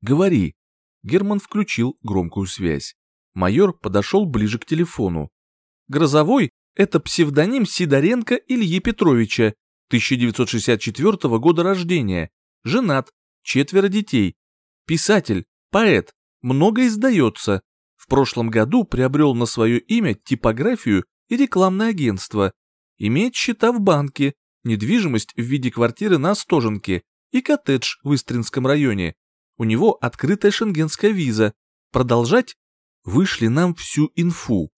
«Говори». Герман включил громкую связь. Майор подошел ближе к телефону. «Грозовой — это псевдоним Сидоренко Ильи Петровича, 1964 года рождения, женат, четверо детей, писатель, поэт, много издается. В прошлом году приобрел на свое имя типографию и рекламное агентство. Имеет счета в банке, недвижимость в виде квартиры на Остоженке, и коттедж в Истринском районе. У него открытая шенгенская виза. Продолжать вышли нам всю инфу.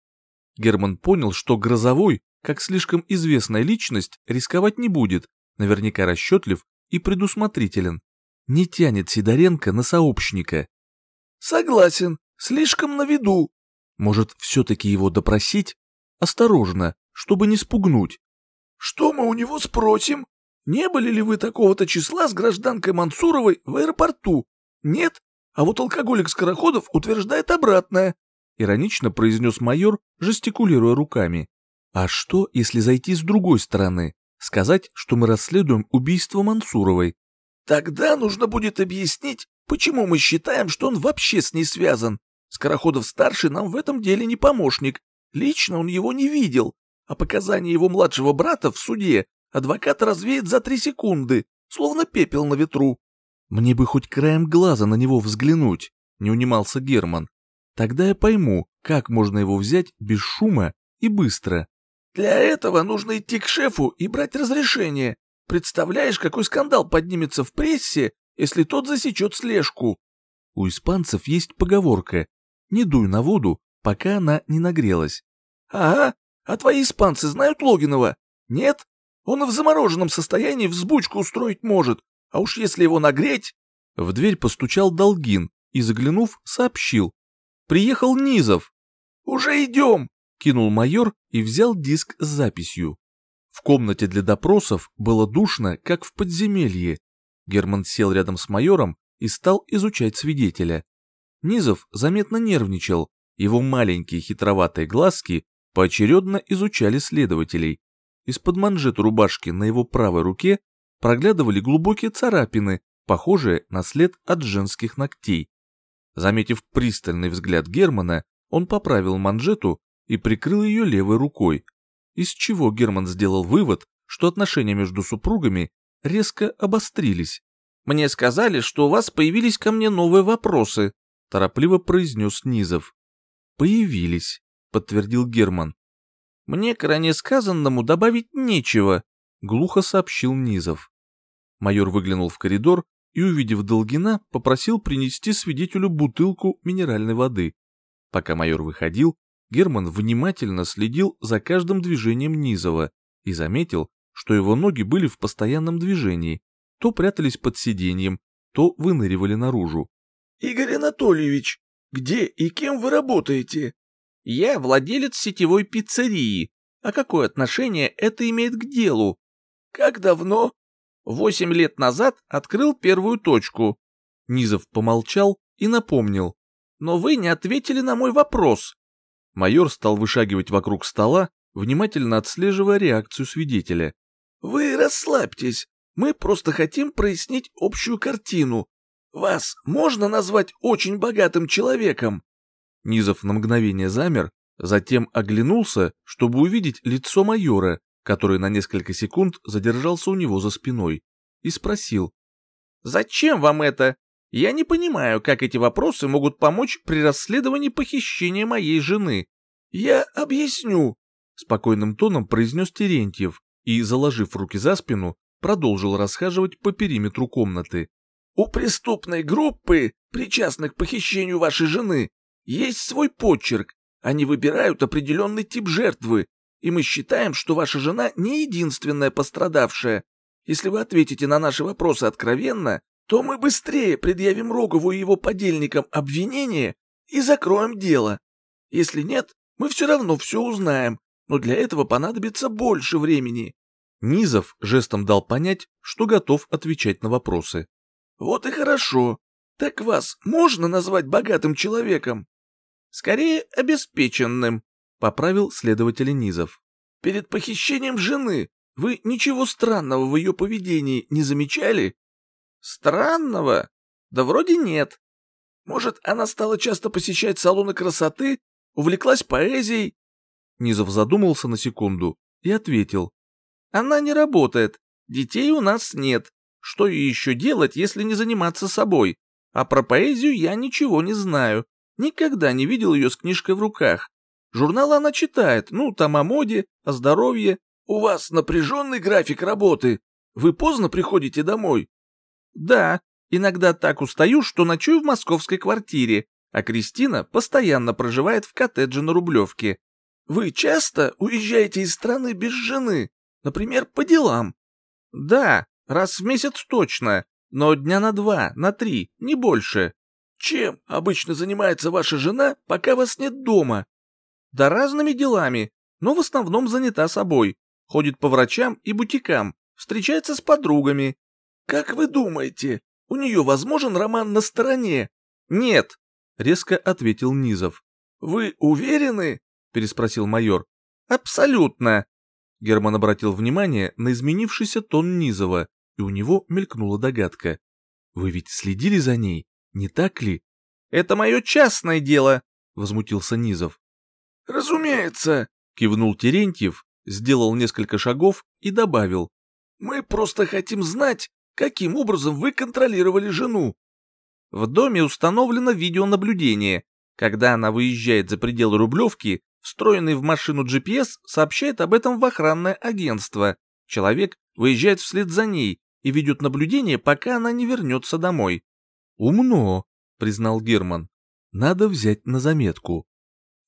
Герман понял, что Грозовой, как слишком известная личность, рисковать не будет, наверняка расчетлив и предусмотрителен. Не тянет Сидоренко на сообщника. Согласен, слишком на виду. Может, все-таки его допросить? Осторожно, чтобы не спугнуть. Что мы у него спросим? Не были ли вы такого-то числа с гражданкой Мансуровой в аэропорту? Нет? А вот алкоголик Скороходов утверждает обратное. Иронично произнес майор, жестикулируя руками. А что, если зайти с другой стороны? Сказать, что мы расследуем убийство Мансуровой? Тогда нужно будет объяснить, почему мы считаем, что он вообще с ней связан. Скороходов-старший нам в этом деле не помощник. Лично он его не видел, а показания его младшего брата в суде адвокат развеет за три секунды, словно пепел на ветру. Мне бы хоть краем глаза на него взглянуть, не унимался Герман. Тогда я пойму, как можно его взять без шума и быстро. Для этого нужно идти к шефу и брать разрешение. Представляешь, какой скандал поднимется в прессе, если тот засечет слежку. У испанцев есть поговорка «Не дуй на воду, пока она не нагрелась». Ага, а твои испанцы знают Логинова? Нет? Он и в замороженном состоянии взбучку устроить может, а уж если его нагреть... В дверь постучал Долгин и, заглянув, сообщил. Приехал Низов. Уже идем, кинул майор и взял диск с записью. В комнате для допросов было душно, как в подземелье. Герман сел рядом с майором и стал изучать свидетеля. Низов заметно нервничал, его маленькие хитроватые глазки поочередно изучали следователей. Из-под манжет рубашки на его правой руке проглядывали глубокие царапины, похожие на след от женских ногтей. Заметив пристальный взгляд Германа, он поправил манжету и прикрыл ее левой рукой, из чего Герман сделал вывод, что отношения между супругами резко обострились. «Мне сказали, что у вас появились ко мне новые вопросы», торопливо произнес Низов. «Появились», — подтвердил Герман. «Мне к ранее сказанному добавить нечего», — глухо сообщил Низов. Майор выглянул в коридор и, увидев Долгина, попросил принести свидетелю бутылку минеральной воды. Пока майор выходил, Герман внимательно следил за каждым движением Низова и заметил, что его ноги были в постоянном движении, то прятались под сиденьем, то выныривали наружу. «Игорь Анатольевич, где и кем вы работаете?» «Я владелец сетевой пиццерии. А какое отношение это имеет к делу?» «Как давно?» «Восемь лет назад открыл первую точку». Низов помолчал и напомнил. «Но вы не ответили на мой вопрос. Майор стал вышагивать вокруг стола, внимательно отслеживая реакцию свидетеля. «Вы расслабьтесь, мы просто хотим прояснить общую картину. Вас можно назвать очень богатым человеком?» Низов на мгновение замер, затем оглянулся, чтобы увидеть лицо майора, который на несколько секунд задержался у него за спиной, и спросил. «Зачем вам это? Я не понимаю, как эти вопросы могут помочь при расследовании похищения моей жены. Я объясню, спокойным тоном произнес Терентьев и, заложив руки за спину, продолжил расхаживать по периметру комнаты. У преступной группы, причастных к похищению вашей жены, есть свой почерк. Они выбирают определенный тип жертвы, и мы считаем, что ваша жена не единственная пострадавшая. Если вы ответите на наши вопросы откровенно, то мы быстрее предъявим Рогову и его подельникам обвинение и закроем дело. Если нет, мы все равно все узнаем, но для этого понадобится больше времени». Низов жестом дал понять, что готов отвечать на вопросы. «Вот и хорошо. Так вас можно назвать богатым человеком?» «Скорее, обеспеченным», — поправил следователь Низов. «Перед похищением жены вы ничего странного в ее поведении не замечали?» Странного? Да вроде нет. Может, она стала часто посещать салоны красоты, увлеклась поэзией? Низов задумался на секунду и ответил. Она не работает, детей у нас нет. Что ей еще делать, если не заниматься собой? А про поэзию я ничего не знаю. Никогда не видел ее с книжкой в руках. Журналы она читает, ну, там о моде, о здоровье. У вас напряженный график работы. Вы поздно приходите домой. Да, иногда так устаю, что ночую в московской квартире, а Кристина постоянно проживает в коттедже на Рублевке. Вы часто уезжаете из страны без жены, например, по делам? Да, раз в месяц точно, но дня на два, на три, не больше. Чем обычно занимается ваша жена, пока вас нет дома? Да разными делами, но в основном занята собой. Ходит по врачам и бутикам, встречается с подругами. Как вы думаете, у нее возможен роман на стороне? Нет, резко ответил Низов. Вы уверены? переспросил майор. Абсолютно. Герман обратил внимание на изменившийся тон Низова, и у него мелькнула догадка. Вы ведь следили за ней, не так ли? Это мое частное дело, возмутился Низов. Разумеется, кивнул Терентьев, сделал несколько шагов и добавил. Мы просто хотим знать, каким образом вы контролировали жену. В доме установлено видеонаблюдение. Когда она выезжает за пределы Рублевки, встроенный в машину GPS сообщает об этом в охранное агентство. Человек выезжает вслед за ней и ведет наблюдение, пока она не вернется домой. «Умно», — признал Герман. «Надо взять на заметку».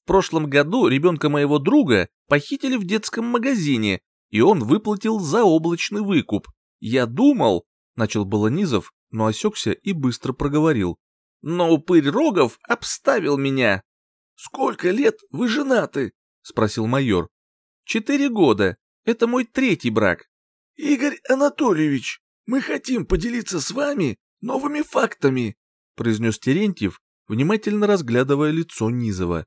В прошлом году ребенка моего друга похитили в детском магазине, и он выплатил заоблачный выкуп. Я думал, начал было Низов, но осекся и быстро проговорил. Но упырь Рогов обставил меня. Сколько лет вы женаты? Спросил майор. Четыре года. Это мой третий брак. Игорь Анатольевич, мы хотим поделиться с вами новыми фактами, произнес Терентьев, внимательно разглядывая лицо Низова.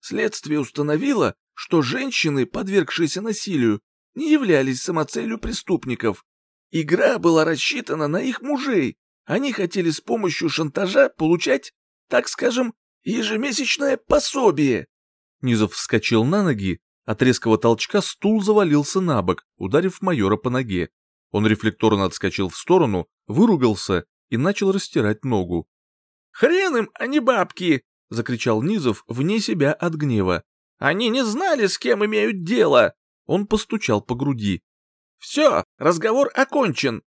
Следствие установило, что женщины, подвергшиеся насилию, не являлись самоцелью преступников. Игра была рассчитана на их мужей. Они хотели с помощью шантажа получать, так скажем, ежемесячное пособие. Низов вскочил на ноги, от резкого толчка стул завалился на бок, ударив майора по ноге. Он рефлекторно отскочил в сторону, выругался и начал растирать ногу. «Хрен им, а не бабки!» — закричал Низов вне себя от гнева. «Они не знали, с кем имеют дело!» Он постучал по груди. «Все, разговор окончен!»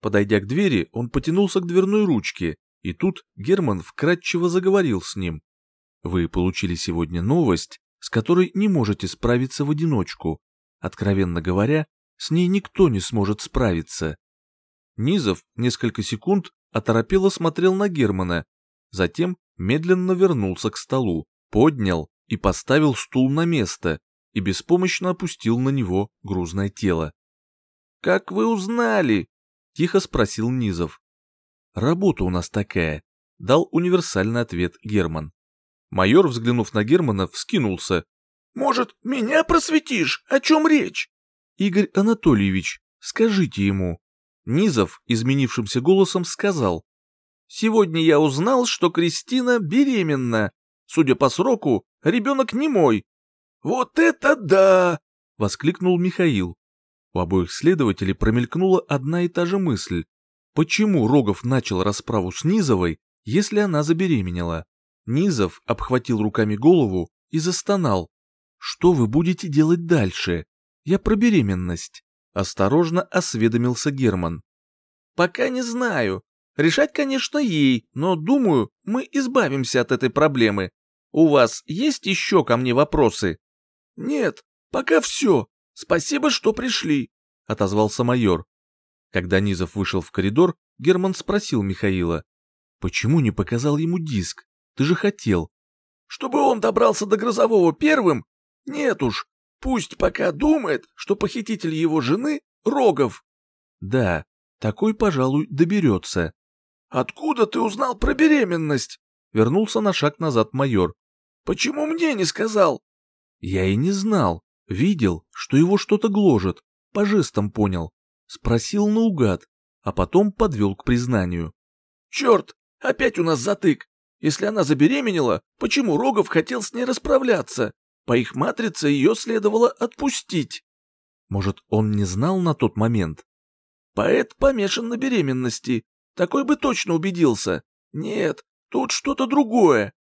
Подойдя к двери, он потянулся к дверной ручке, и тут Герман вкратчиво заговорил с ним. «Вы получили сегодня новость, с которой не можете справиться в одиночку. Откровенно говоря, с ней никто не сможет справиться». Низов несколько секунд оторопело смотрел на Германа, затем медленно вернулся к столу, поднял и поставил стул на место, и беспомощно опустил на него грузное тело. «Как вы узнали?» — тихо спросил Низов. «Работа у нас такая», — дал универсальный ответ Герман. Майор, взглянув на Германа, вскинулся. «Может, меня просветишь? О чем речь?» «Игорь Анатольевич, скажите ему». Низов изменившимся голосом сказал. «Сегодня я узнал, что Кристина беременна. Судя по сроку, ребенок не мой, «Вот это да!» — воскликнул Михаил. У обоих следователей промелькнула одна и та же мысль. Почему Рогов начал расправу с Низовой, если она забеременела? Низов обхватил руками голову и застонал. «Что вы будете делать дальше? Я про беременность», — осторожно осведомился Герман. «Пока не знаю. Решать, конечно, ей, но, думаю, мы избавимся от этой проблемы. У вас есть еще ко мне вопросы?» «Нет, пока все. Спасибо, что пришли», — отозвался майор. Когда Низов вышел в коридор, Герман спросил Михаила. «Почему не показал ему диск? Ты же хотел». «Чтобы он добрался до Грозового первым? Нет уж, пусть пока думает, что похититель его жены — Рогов». «Да, такой, пожалуй, доберется». «Откуда ты узнал про беременность?» Вернулся на шаг назад майор. «Почему мне не сказал?» Я и не знал. Видел, что его что-то гложет. По жестам понял. Спросил наугад, а потом подвел к признанию. «Черт, опять у нас затык. Если она забеременела, почему Рогов хотел с ней расправляться? По их матрице ее следовало отпустить». Может, он не знал на тот момент? Поэт помешан на беременности. Такой бы точно убедился. Нет, тут что-то другое.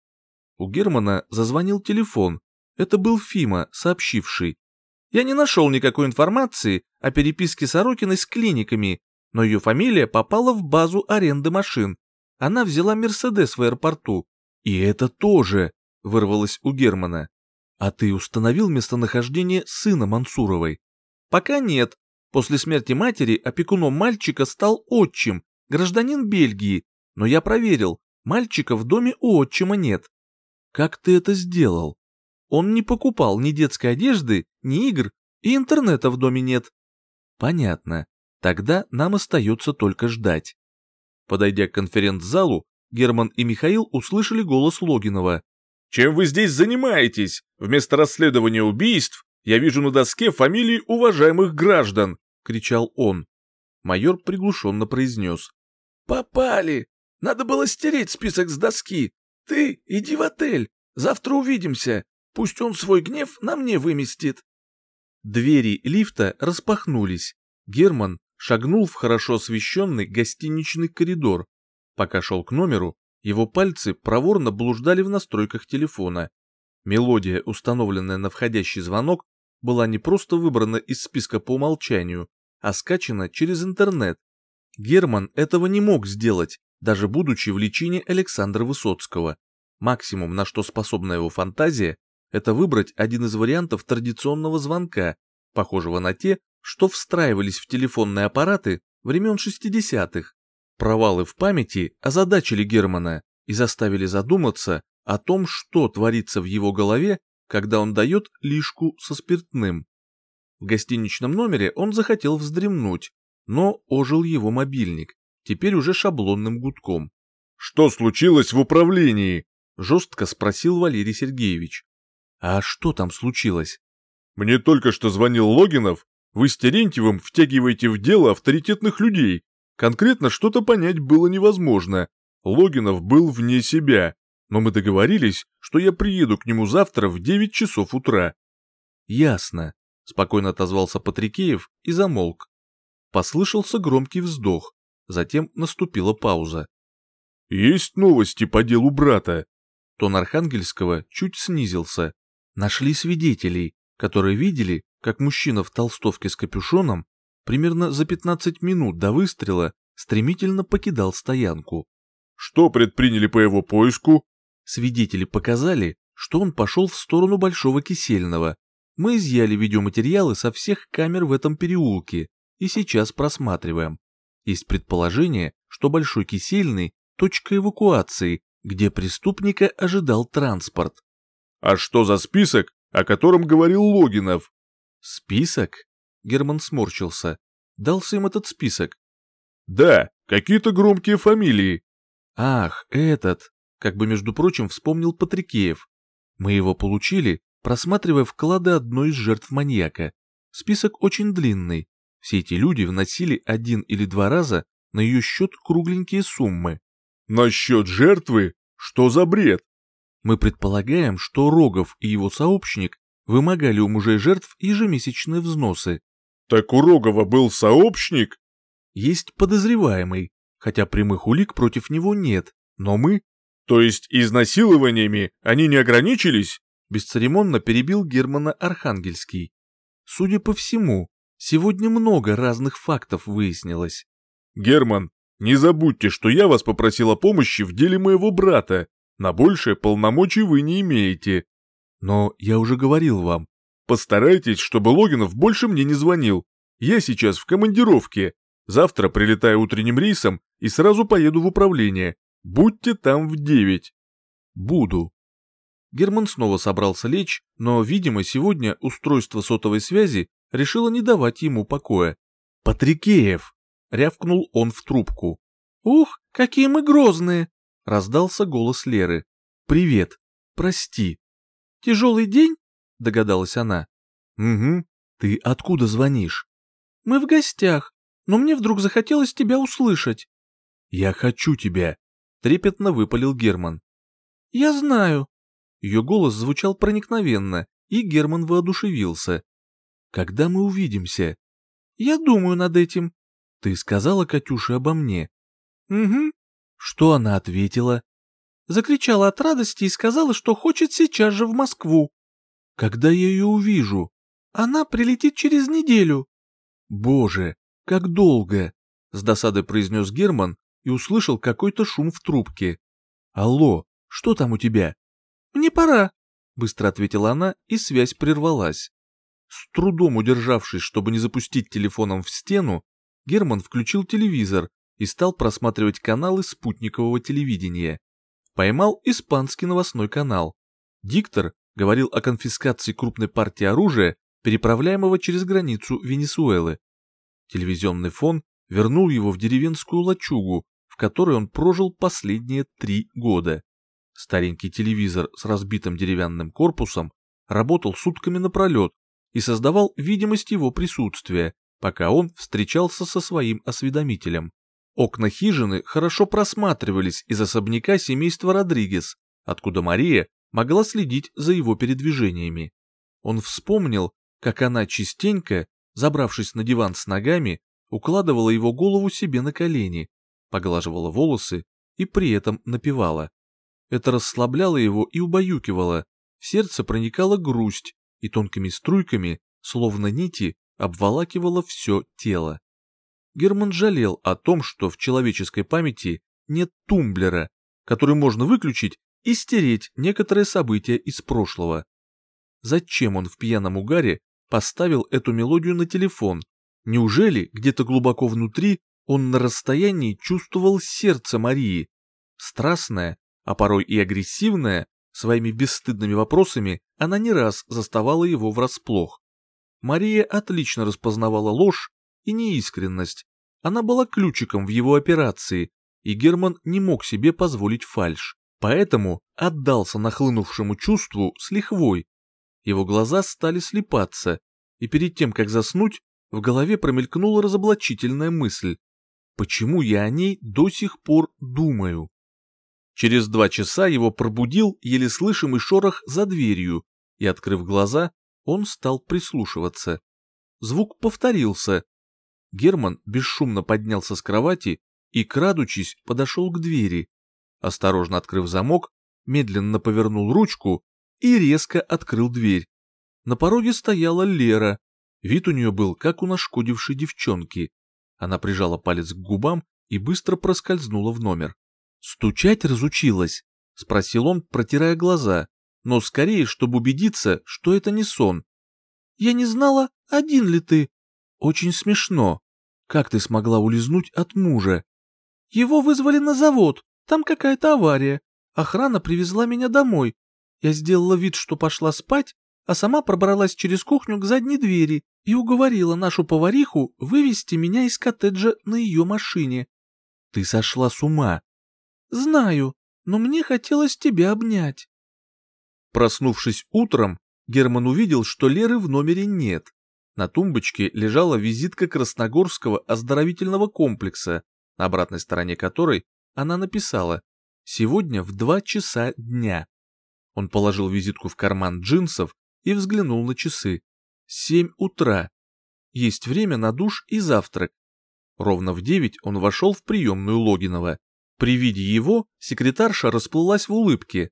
У Германа зазвонил телефон, это был Фима, сообщивший. Я не нашел никакой информации о переписке Сорокиной с клиниками, но ее фамилия попала в базу аренды машин. Она взяла Мерседес в аэропорту. И это тоже, вырвалось у Германа. А ты установил местонахождение сына Мансуровой? Пока нет. После смерти матери опекуном мальчика стал отчим, гражданин Бельгии, но я проверил, мальчика в доме у отчима нет. Как ты это сделал? Он не покупал ни детской одежды, ни игр, и интернета в доме нет. Понятно. Тогда нам остается только ждать. Подойдя к конференц-залу, Герман и Михаил услышали голос Логинова. «Чем вы здесь занимаетесь? Вместо расследования убийств я вижу на доске фамилии уважаемых граждан!» — кричал он. Майор приглушенно произнес. «Попали! Надо было стереть список с доски. Ты иди в отель. Завтра увидимся. Пусть он свой гнев на мне выместит». Двери лифта распахнулись. Герман шагнул в хорошо освещенный гостиничный коридор. Пока шел к номеру, его пальцы проворно блуждали в настройках телефона. Мелодия, установленная на входящий звонок, была не просто выбрана из списка по умолчанию, а скачана через интернет. Герман этого не мог сделать, даже будучи в личине Александра Высоцкого. Максимум, на что способна его фантазия, это выбрать один из вариантов традиционного звонка, похожего на те, что встраивались в телефонные аппараты времен 60-х. Провалы в памяти озадачили Германа и заставили задуматься о том, что творится в его голове, когда он дает лишку со спиртным. В гостиничном номере он захотел вздремнуть, но ожил его мобильник, теперь уже шаблонным гудком. «Что случилось в управлении?» – жестко спросил Валерий Сергеевич. «А что там случилось?» «Мне только что звонил Логинов. Вы с Терентьевым втягиваете в дело авторитетных людей. Конкретно что-то понять было невозможно. Логинов был вне себя, но мы договорились, что я приеду к нему завтра в 9 часов утра». «Ясно», — спокойно отозвался Патрикеев и замолк. Послышался громкий вздох, затем наступила пауза. «Есть новости по делу брата?» Тон Архангельского чуть снизился. Нашли свидетелей, которые видели, как мужчина в толстовке с капюшоном примерно за 15 минут до выстрела стремительно покидал стоянку. Что предприняли по его поиску? Свидетели показали, что он пошел в сторону Большого Кисельного. Мы изъяли видеоматериалы со всех камер в этом переулке и сейчас просматриваем. Есть предположение, что Большой Кисельный – точка эвакуации, где преступника ожидал транспорт. А что за список, о котором говорил Логинов? Список? Герман сморщился. Дался им этот список. Да, какие-то громкие фамилии. Ах, этот, как бы между прочим вспомнил Патрикеев. Мы его получили, просматривая вклады одной из жертв маньяка. Список очень длинный. Все эти люди вносили один или два раза на ее счет кругленькие суммы. На счет жертвы? Что за бред? Мы предполагаем, что Рогов и его сообщник вымогали у мужей жертв ежемесячные взносы. Так у Рогова был сообщник? Есть подозреваемый, хотя прямых улик против него нет, но мы... То есть изнасилованиями они не ограничились? Бесцеремонно перебил Германа Архангельский. Судя по всему, сегодня много разных фактов выяснилось. Герман, не забудьте, что я вас попросил о помощи в деле моего брата. На большее полномочий вы не имеете. Но я уже говорил вам. Постарайтесь, чтобы Логинов больше мне не звонил. Я сейчас в командировке. Завтра прилетаю утренним рейсом и сразу поеду в управление. Будьте там в девять. Буду. Герман снова собрался лечь, но, видимо, сегодня устройство сотовой связи решило не давать ему покоя. «Патрикеев!» — рявкнул он в трубку. «Ух, какие мы грозные!» Раздался голос Леры. «Привет. Прости». «Тяжелый день?» — догадалась она. «Угу. Ты откуда звонишь?» «Мы в гостях, но мне вдруг захотелось тебя услышать». «Я хочу тебя», — трепетно выпалил Герман. «Я знаю». Ее голос звучал проникновенно, и Герман воодушевился. «Когда мы увидимся?» «Я думаю над этим». «Ты сказала Катюше обо мне?» «Угу». Что она ответила? Закричала от радости и сказала, что хочет сейчас же в Москву. Когда я ее увижу? Она прилетит через неделю. Боже, как долго! С досадой произнес Герман и услышал какой-то шум в трубке. Алло, Что там у тебя?» «Мне пора», — быстро ответила она, и связь прервалась. С трудом удержавшись, чтобы не запустить телефоном в стену, Герман включил телевизор и стал просматривать каналы спутникового телевидения. Поймал испанский новостной канал. Диктор говорил о конфискации крупной партии оружия, переправляемого через границу Венесуэлы. Телевизионный фон вернул его в деревенскую лачугу, в которой он прожил последние три года. Старенький телевизор с разбитым деревянным корпусом работал сутками напролет и создавал видимость его присутствия, пока он встречался со своим осведомителем. Окна хижины хорошо просматривались из особняка семейства Родригес, откуда Мария могла следить за его передвижениями. Он вспомнил, как она частенько, забравшись на диван с ногами, укладывала его голову себе на колени, поглаживала волосы и при этом напевала. Это расслабляло его и убаюкивало, в сердце проникала грусть и тонкими струйками, словно нити, обволакивало все тело. Герман жалел о том, что в человеческой памяти нет тумблера, который можно выключить и стереть некоторые события из прошлого. Зачем он в пьяном угаре поставил эту мелодию на телефон? Неужели где-то глубоко внутри он на расстоянии чувствовал сердце Марии? Страстное, а порой и агрессивное, своими бесстыдными вопросами она не раз заставала его врасплох. Мария отлично распознавала ложь и неискренность. Она была ключиком в его операции, и Герман не мог себе позволить фальшь. Поэтому отдался нахлынувшему чувству с лихвой. Его глаза стали слепаться, и перед тем, как заснуть, в голове промелькнула разоблачительная мысль. Почему я о ней до сих пор думаю? Через два часа его пробудил еле слышимый шорох за дверью, и, открыв глаза, он стал прислушиваться. Звук повторился. Герман бесшумно поднялся с кровати и, крадучись, подошел к двери осторожно открыв замок, медленно повернул ручку и резко открыл дверь. На пороге стояла Лера. Вид у нее был, как у нашкодившей девчонки. Она прижала палец к губам и быстро проскользнула в номер. «Стучать разучилась?» — спросил он, протирая глаза, но скорее, чтобы убедиться, что это не сон. «Я не знала, один ли ты?» «Очень смешно. Как ты смогла улизнуть от мужа?» «Его вызвали на завод. Там какая-то авария. Охрана привезла меня домой. Я сделала вид, что пошла спать, а сама пробралась через кухню к задней двери и уговорила нашу повариху вывести меня из коттеджа на ее машине. Ты сошла с ума. Знаю, но мне хотелось тебя обнять. Проснувшись утром, Герман увидел, что Леры в номере нет. На тумбочке лежала визитка Красногорского оздоровительного комплекса, на обратной стороне которой она написала «Сегодня в два часа дня». Он положил визитку в карман джинсов и взглянул на часы. Семь утра. Есть время на душ и завтрак. Ровно в девять он вошел в приемную Логинова. При виде его секретарша расплылась в улыбке.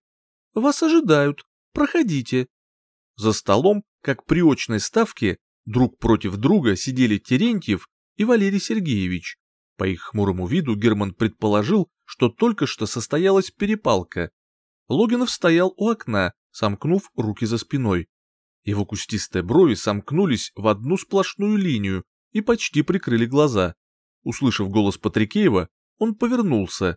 «Вас ожидают. Проходите». За столом, как при очной ставке, друг против друга сидели Терентьев и Валерий Сергеевич. По их хмурому виду Герман предположил, что только что состоялась перепалка. Логинов стоял у окна, сомкнув руки за спиной. Его кустистые брови сомкнулись в одну сплошную линию и почти прикрыли глаза. Услышав голос Патрикеева, он повернулся.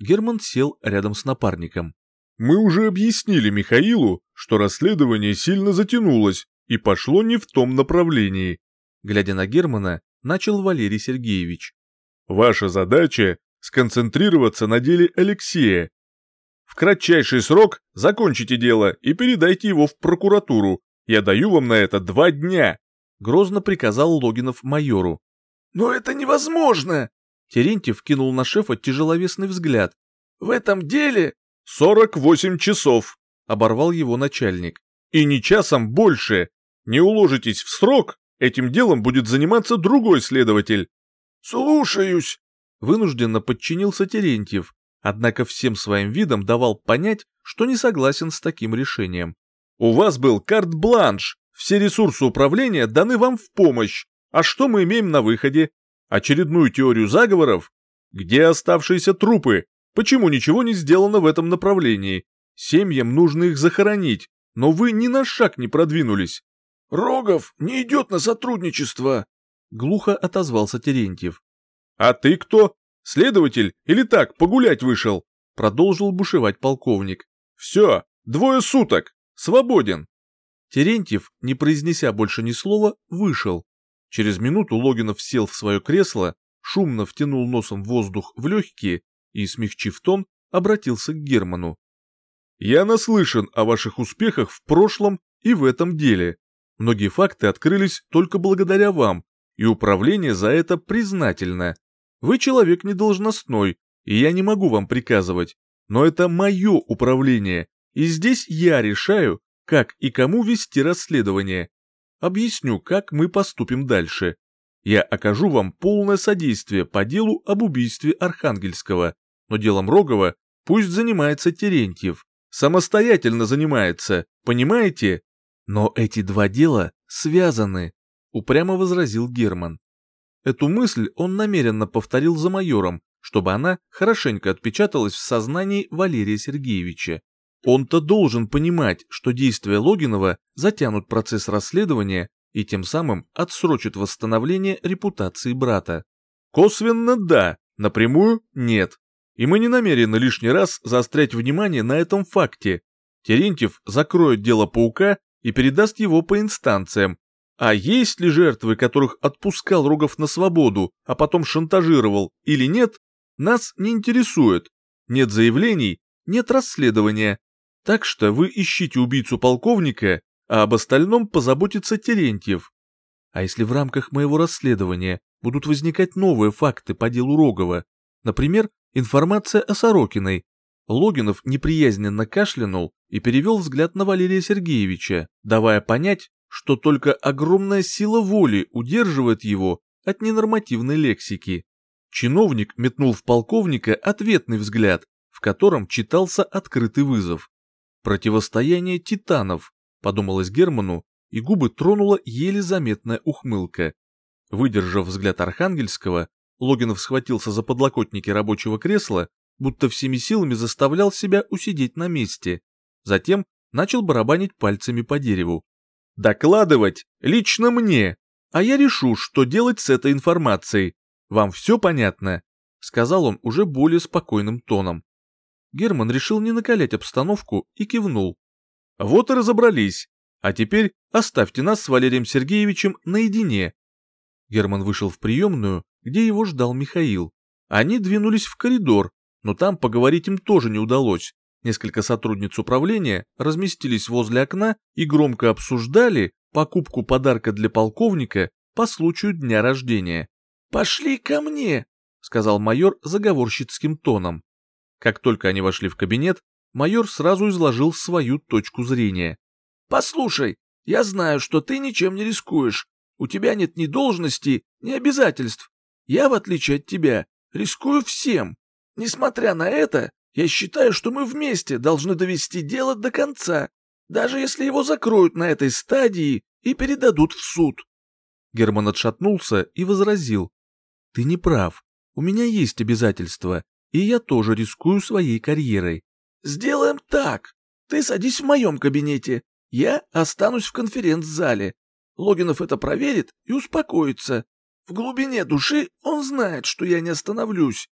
Герман сел рядом с напарником. «Мы уже объяснили Михаилу, что расследование сильно затянулось и пошло не в том направлении», глядя на Германа, начал Валерий Сергеевич. Ваша задача – сконцентрироваться на деле Алексея. В кратчайший срок закончите дело и передайте его в прокуратуру. Я даю вам на это два дня», – грозно приказал Логинов майору. «Но это невозможно!» Терентьев кинул на шефа тяжеловесный взгляд. «В этом деле...» «Сорок восемь часов», — оборвал его начальник. «И не часом больше. Не уложитесь в срок, этим делом будет заниматься другой следователь. «Слушаюсь!» Вынужденно подчинился Терентьев, однако всем своим видом давал понять, что не согласен с таким решением. «У вас был карт-бланш, все ресурсы управления даны вам в помощь. А что мы имеем на выходе? Очередную теорию заговоров? Где оставшиеся трупы? Почему ничего не сделано в этом направлении? Семьям нужно их захоронить, но вы ни на шаг не продвинулись. Рогов не идет на сотрудничество, глухо отозвался Терентьев. А ты кто? Следователь или так, погулять вышел? Продолжил бушевать полковник. Все, двое суток, свободен. Терентьев, не произнеся больше ни слова, вышел. Через минуту Логинов сел в свое кресло, шумно втянул носом воздух в легкие и, смягчив тон, обратился к Герману. «Я наслышан о ваших успехах в прошлом и в этом деле. Многие факты открылись только благодаря вам, и управление за это признательно. Вы человек недолжностной, и я не могу вам приказывать, но это мое управление, и здесь я решаю, как и кому вести расследование. Объясню, как мы поступим дальше. Я окажу вам полное содействие по делу об убийстве Архангельского, но делом Рогова пусть занимается Терентьев. Самостоятельно занимается, понимаете? Но эти два дела связаны, упрямо возразил Герман. Эту мысль он намеренно повторил за майором, чтобы она хорошенько отпечаталась в сознании Валерия Сергеевича. Он-то должен понимать, что действия Логинова затянут процесс расследования и тем самым отсрочат восстановление репутации брата. Косвенно да, напрямую нет. И мы не намерены лишний раз заострять внимание на этом факте. Терентьев закроет дело паука и передаст его по инстанциям. А есть ли жертвы, которых отпускал Рогов на свободу, а потом шантажировал или нет, нас не интересует. Нет заявлений, нет расследования. Так что вы ищите убийцу полковника, а об остальном позаботится Терентьев. А если в рамках моего расследования будут возникать новые факты по делу Рогова, например, информация о Сорокиной, Логинов неприязненно кашлянул и перевел взгляд на Валерия Сергеевича, давая понять, что только огромная сила воли удерживает его от ненормативной лексики. Чиновник метнул в полковника ответный взгляд, в котором читался открытый вызов. Противостояние титанов, подумалось Герману, и губы тронула еле заметная ухмылка. Выдержав взгляд Архангельского, Логинов схватился за подлокотники рабочего кресла, будто всеми силами заставлял себя усидеть на месте. Затем начал барабанить пальцами по дереву. «Докладывать лично мне, а я решу, что делать с этой информацией. Вам все понятно?» — сказал он уже более спокойным тоном. Герман решил не накалять обстановку и кивнул. «Вот и разобрались. А теперь оставьте нас с Валерием Сергеевичем наедине». Герман вышел в приемную, где его ждал Михаил. Они двинулись в коридор, но там поговорить им тоже не удалось. Несколько сотрудниц управления разместились возле окна и громко обсуждали покупку подарка для полковника по случаю дня рождения. «Пошли ко мне», — сказал майор заговорщицким тоном. Как только они вошли в кабинет, майор сразу изложил свою точку зрения. «Послушай, я знаю, что ты ничем не рискуешь. У тебя нет ни должности, ни обязательств. Я, в отличие от тебя, рискую всем. Несмотря на это, я считаю, что мы вместе должны довести дело до конца, даже если его закроют на этой стадии и передадут в суд». Герман отшатнулся и возразил. «Ты не прав. У меня есть обязательства, и я тоже рискую своей карьерой. Сделаем так. Ты садись в моем кабинете, я останусь в конференц-зале. Логинов это проверит и успокоится. В глубине души он знает, что я не остановлюсь.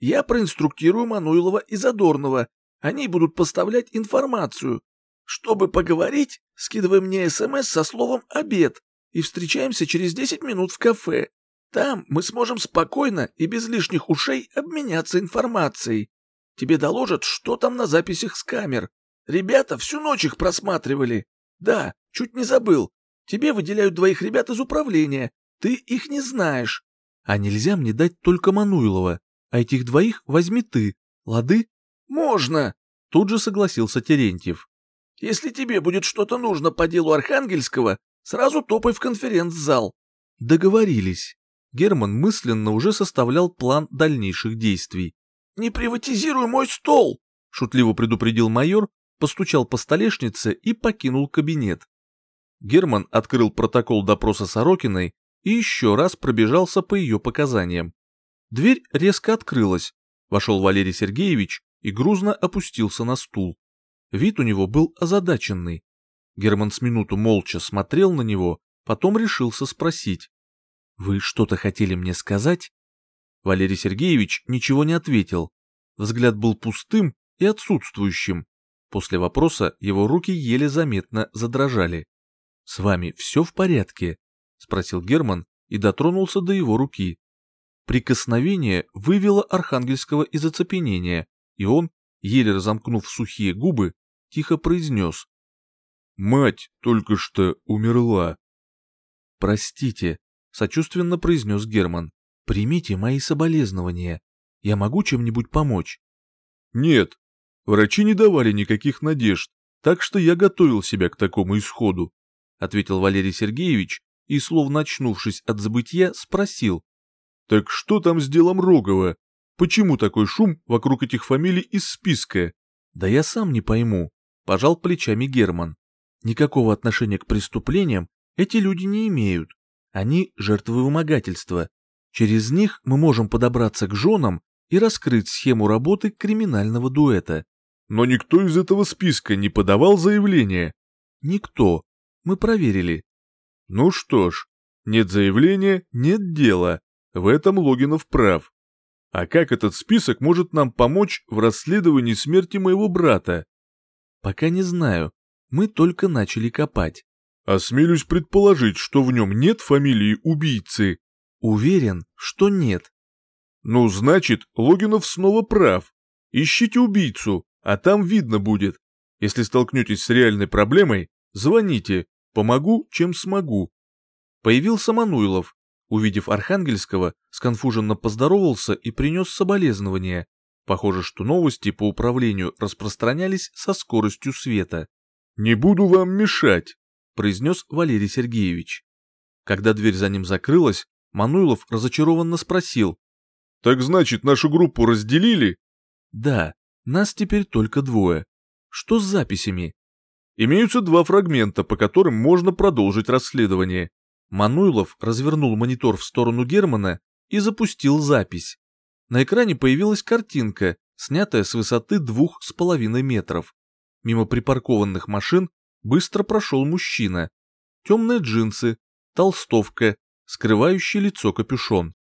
Я проинструктирую Мануилова и Задорнова. Они будут поставлять информацию. Чтобы поговорить, скидывай мне СМС со словом «обед» и встречаемся через 10 минут в кафе. Там мы сможем спокойно и без лишних ушей обменяться информацией. Тебе доложат, что там на записях с камер. Ребята всю ночь их просматривали. Да, чуть не забыл. Тебе выделяют двоих ребят из управления. Ты их не знаешь. А нельзя мне дать только Мануилова. А этих двоих возьми ты. Лады? Можно. Тут же согласился Терентьев. Если тебе будет что-то нужно по делу Архангельского, сразу топай в конференц-зал. Договорились. Герман мысленно уже составлял план дальнейших действий. «Не приватизируй мой стол!» — шутливо предупредил майор, постучал по столешнице и покинул кабинет. Герман открыл протокол допроса Сорокиной и еще раз пробежался по ее показаниям. Дверь резко открылась. Вошел Валерий Сергеевич и грузно опустился на стул. Вид у него был озадаченный. Герман с минуту молча смотрел на него, потом решился спросить. «Вы что-то хотели мне сказать?» Валерий Сергеевич ничего не ответил. Взгляд был пустым и отсутствующим. После вопроса его руки еле заметно задрожали. «С вами все в порядке?» — спросил Герман и дотронулся до его руки. Прикосновение вывело Архангельского из оцепенения, и он, еле разомкнув сухие губы, тихо произнес. «Мать только что умерла». «Простите», — сочувственно произнес Герман. «Примите мои соболезнования. Я могу чем-нибудь помочь?» «Нет, врачи не давали никаких надежд, так что я готовил себя к такому исходу», — ответил Валерий Сергеевич и, словно очнувшись от забытья, спросил. «Так что там с делом Рогова? Почему такой шум вокруг этих фамилий из списка?» «Да я сам не пойму», — пожал плечами Герман. «Никакого отношения к преступлениям эти люди не имеют. Они жертвы вымогательства. Через них мы можем подобраться к женам и раскрыть схему работы криминального дуэта. Но никто из этого списка не подавал заявление. Никто. Мы проверили. Ну что ж, нет заявления, нет дела. В этом Логинов прав. А как этот список может нам помочь в расследовании смерти моего брата? Пока не знаю. Мы только начали копать. Осмелюсь предположить, что в нем нет фамилии убийцы. Уверен, что нет. Ну, значит, Логинов снова прав. Ищите убийцу, а там видно будет. Если столкнетесь с реальной проблемой, звоните, помогу, чем смогу. Появился Мануилов. Увидев Архангельского, сконфуженно поздоровался и принес соболезнования. Похоже, что новости по управлению распространялись со скоростью света. «Не буду вам мешать», — произнес Валерий Сергеевич. Когда дверь за ним закрылась, Мануилов разочарованно спросил, так значит, нашу группу разделили? Да, нас теперь только двое. Что с записями? Имеются два фрагмента, по которым можно продолжить расследование. Мануйлов развернул монитор в сторону Германа и запустил запись. На экране появилась картинка, снятая с высоты двух с половиной метров. Мимо припаркованных машин быстро прошел мужчина. Темные джинсы, толстовка, скрывающий лицо капюшон.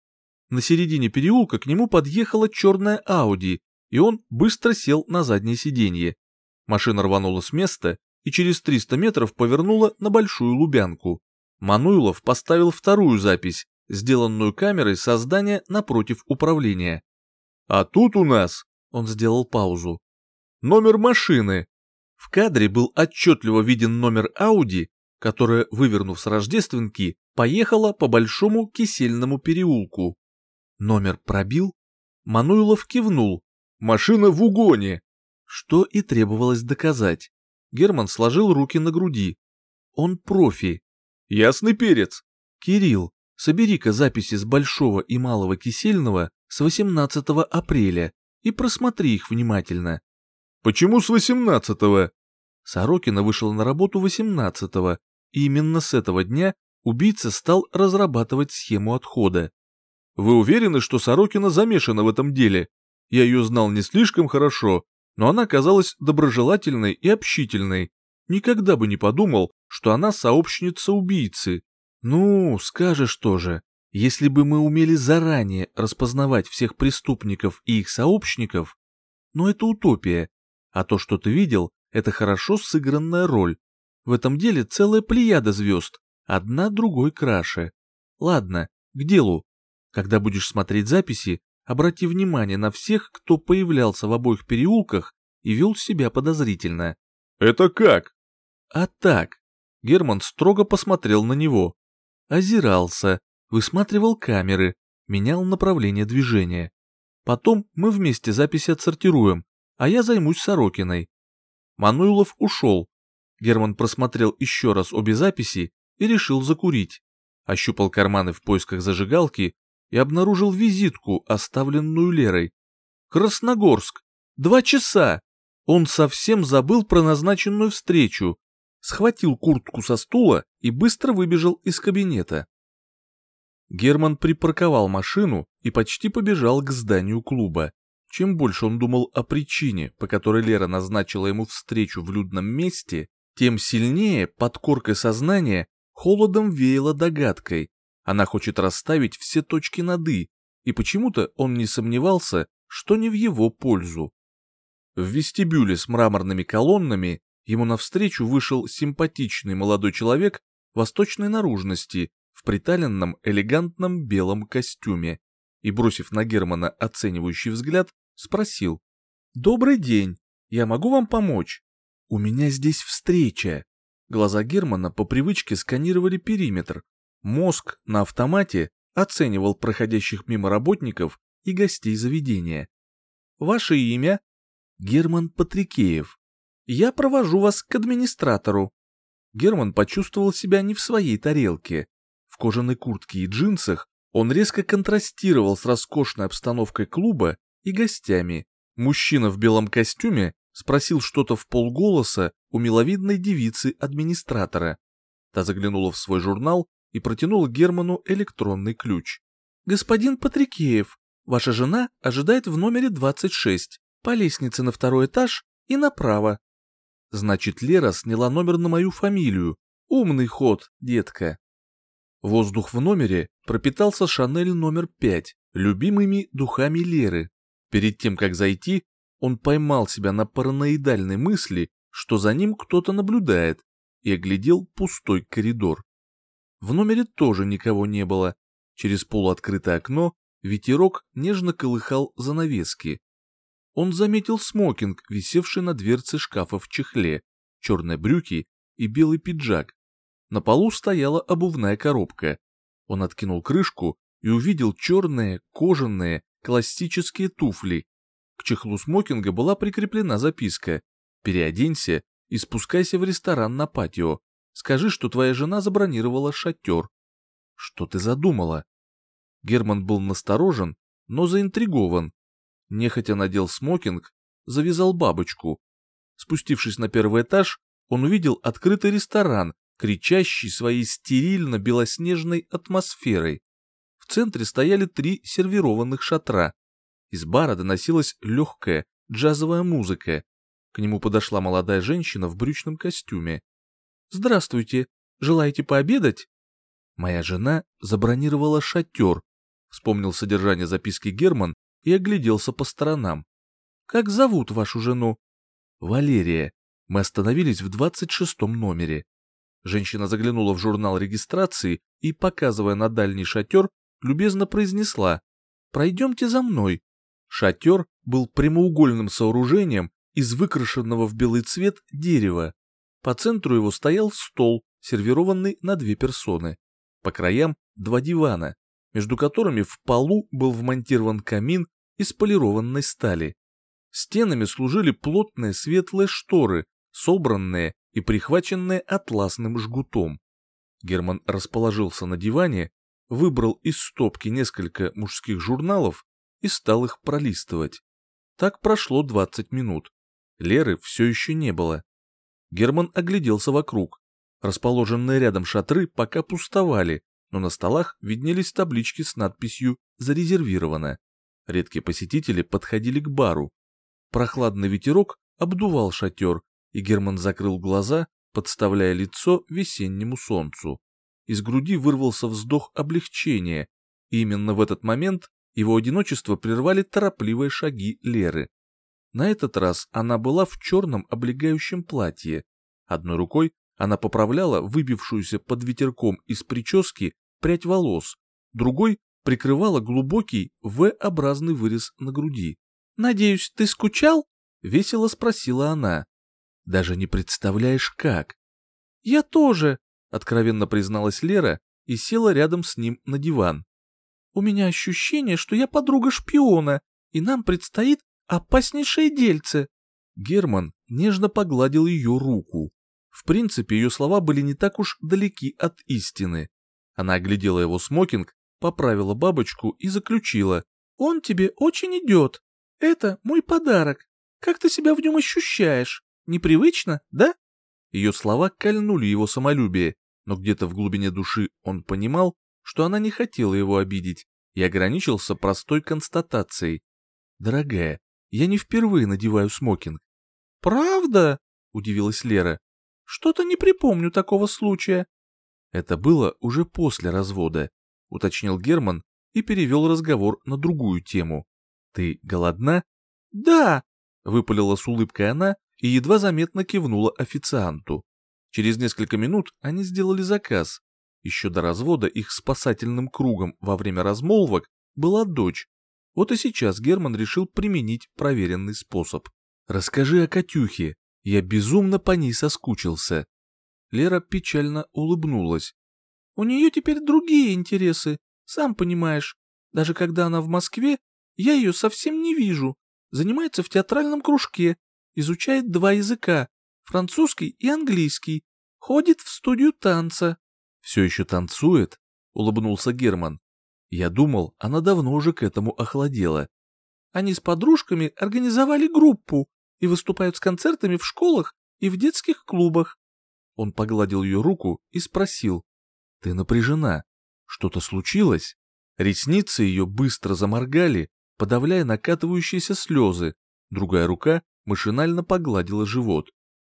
На середине переулка к нему подъехала черная Ауди, и он быстро сел на заднее сиденье. Машина рванула с места и через 300 метров повернула на Большую Лубянку. Мануилов поставил вторую запись, сделанную камерой со здания напротив управления. «А тут у нас...» — он сделал паузу. «Номер машины». В кадре был отчетливо виден номер Ауди, которая, вывернув с рождественки, поехала по Большому Кисельному переулку. Номер пробил? Мануилов кивнул. Машина в угоне. Что и требовалось доказать. Герман сложил руки на груди. Он профи. Ясный перец. Кирилл, собери-ка записи с Большого и Малого Кисельного с 18 апреля и просмотри их внимательно. Почему с 18-го? Сорокина вышел на работу 18-го, и именно с этого дня убийца стал разрабатывать схему отхода. Вы уверены, что Сорокина замешана в этом деле? Я ее знал не слишком хорошо, но она казалась доброжелательной и общительной. Никогда бы не подумал, что она сообщница убийцы. Ну, скажешь тоже, если бы мы умели заранее распознавать всех преступников и их сообщников, но это утопия, а то, что ты видел, это хорошо сыгранная роль. В этом деле целая плеяда звезд, одна другой краше. Ладно, к делу. Когда будешь смотреть записи, обрати внимание на всех, кто появлялся в обоих переулках и вел себя подозрительно. «Это как?» «А так». Герман строго посмотрел на него. Озирался, высматривал камеры, менял направление движения. Потом мы вместе записи отсортируем, а я займусь Сорокиной. Мануилов ушел. Герман просмотрел еще раз обе записи и решил закурить. Ощупал карманы в поисках зажигалки и обнаружил визитку, оставленную Лерой. Красногорск. Два часа. Он совсем забыл про назначенную встречу. Схватил куртку со стула и быстро выбежал из кабинета. Герман припарковал машину и почти побежал к зданию клуба. Чем больше он думал о причине, по которой Лера назначила ему встречу в людном месте, тем сильнее под коркой сознания холодом веяло догадкой. Она хочет расставить все точки над «и», и почему-то он не сомневался, что не в его пользу. В вестибюле с мраморными колоннами ему навстречу вышел симпатичный молодой человек восточной наружности в приталенном элегантном белом костюме и, бросив на Германа оценивающий взгляд, спросил. «Добрый день, я могу вам помочь? У меня здесь встреча». Глаза Германа по привычке сканировали периметр. Мозг на автомате оценивал проходящих мимо работников и гостей заведения. «Ваше имя?» «Герман Патрикеев. Я провожу вас к администратору». Герман почувствовал себя не в своей тарелке. В кожаной куртке и джинсах он резко контрастировал с роскошной обстановкой клуба и гостями. Мужчина в белом костюме спросил что-то в полголоса у миловидной девицы-администратора. Та заглянула в свой журнал и протянула Герману электронный ключ. «Господин Патрикеев, ваша жена ожидает в номере 26, по лестнице на второй этаж и направо». Значит, Лера сняла номер на мою фамилию. Умный ход, детка. Воздух в номере пропитался Шанель номер 5, любимыми духами Леры. Перед тем, как зайти, он поймал себя на параноидальной мысли, что за ним кто-то наблюдает, и оглядел пустой коридор. В номере тоже никого не было. Через полуоткрытое окно ветерок нежно колыхал занавески. Он заметил смокинг, висевший на дверце шкафа в чехле, черные брюки и белый пиджак. На полу стояла обувная коробка. Он откинул крышку и увидел черные, кожаные, классические туфли. К чехлу смокинга была прикреплена записка «Переоденься и спускайся в ресторан на патио. Скажи, что твоя жена забронировала шатер». «Что ты задумала?» Герман был насторожен, но заинтригован. Нехотя надел смокинг, завязал бабочку. Спустившись на первый этаж, он увидел открытый ресторан, кричащий своей стерильно-белоснежной атмосферой. В центре стояли три сервированных шатра. Из бара доносилась легкая джазовая музыка. К нему подошла молодая женщина в брючном костюме. «Здравствуйте, желаете пообедать?» «Моя жена забронировала шатер», — вспомнил содержание записки Герман и огляделся по сторонам. «Как зовут вашу жену?» «Валерия. Мы остановились в двадцать шестом номере». Женщина заглянула в журнал регистрации и, показывая на дальний шатер, любезно произнесла «Пройдемте за мной». Шатер был прямоугольным сооружением из выкрашенного в белый цвет дерева. По центру его стоял стол, сервированный на две персоны. По краям два дивана, между которыми в полу был вмонтирован камин из полированной стали. Стенами служили плотные светлые шторы, собранные и прихваченные атласным жгутом. Герман расположился на диване выбрал из стопки несколько мужских журналов и стал их пролистывать. Так прошло 20 минут. Леры все еще не было. Герман огляделся вокруг. Расположенные рядом шатры пока пустовали, но на столах виднелись таблички с надписью «Зарезервировано». Редкие посетители подходили к бару. Прохладный ветерок обдувал шатер, и Герман закрыл глаза, подставляя лицо весеннему солнцу из груди вырвался вздох облегчения, и именно в этот момент его одиночество прервали торопливые шаги Леры. На этот раз она была в черном облегающем платье. Одной рукой она поправляла выбившуюся под ветерком из прически прядь волос, другой прикрывала глубокий V-образный вырез на груди. «Надеюсь, ты скучал?» — весело спросила она. «Даже не представляешь, как». «Я тоже», откровенно призналась Лера и села рядом с ним на диван. «У меня ощущение, что я подруга шпиона, и нам предстоит опаснейшее дельце». Герман нежно погладил ее руку. В принципе, ее слова были не так уж далеки от истины. Она оглядела его смокинг, поправила бабочку и заключила. «Он тебе очень идет. Это мой подарок. Как ты себя в нем ощущаешь? Непривычно, да?» Ее слова кольнули его самолюбие, но где-то в глубине души он понимал, что она не хотела его обидеть и ограничился простой констатацией. «Дорогая, Я не впервые надеваю смокинг. «Правда?» — удивилась Лера. «Что-то не припомню такого случая». Это было уже после развода, уточнил Герман и перевел разговор на другую тему. «Ты голодна?» «Да!» — выпалила с улыбкой она и едва заметно кивнула официанту. Через несколько минут они сделали заказ. Еще до развода их спасательным кругом во время размолвок была дочь. Вот и сейчас Герман решил применить проверенный способ. «Расскажи о Катюхе. Я безумно по ней соскучился». Лера печально улыбнулась. «У нее теперь другие интересы, сам понимаешь. Даже когда она в Москве, я ее совсем не вижу. Занимается в театральном кружке, изучает два языка, французский и английский, ходит в студию танца. «Все еще танцует?» — улыбнулся Герман. Я думал, она давно уже к этому охладела. Они с подружками организовали группу и выступают с концертами в школах и в детских клубах. Он погладил ее руку и спросил. «Ты напряжена? Что-то случилось?» Ресницы ее быстро заморгали, подавляя накатывающиеся слезы. Другая рука машинально погладила живот.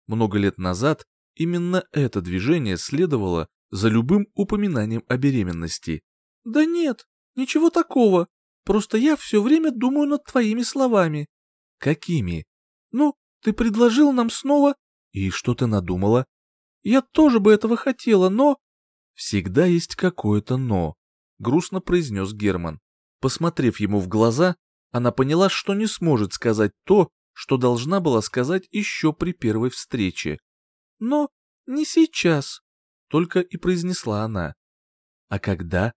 Много лет назад именно это движение следовало за любым упоминанием о беременности. «Да нет, ничего такого. Просто я все время думаю над твоими словами». «Какими?» «Ну, ты предложил нам снова...» «И что ты надумала?» «Я тоже бы этого хотела, но...» «Всегда есть какое-то «но», — грустно произнес Герман. Посмотрев ему в глаза, она поняла, что не сможет сказать то, что должна была сказать еще при первой встрече. «Но не сейчас», — только и произнесла она. «А когда?»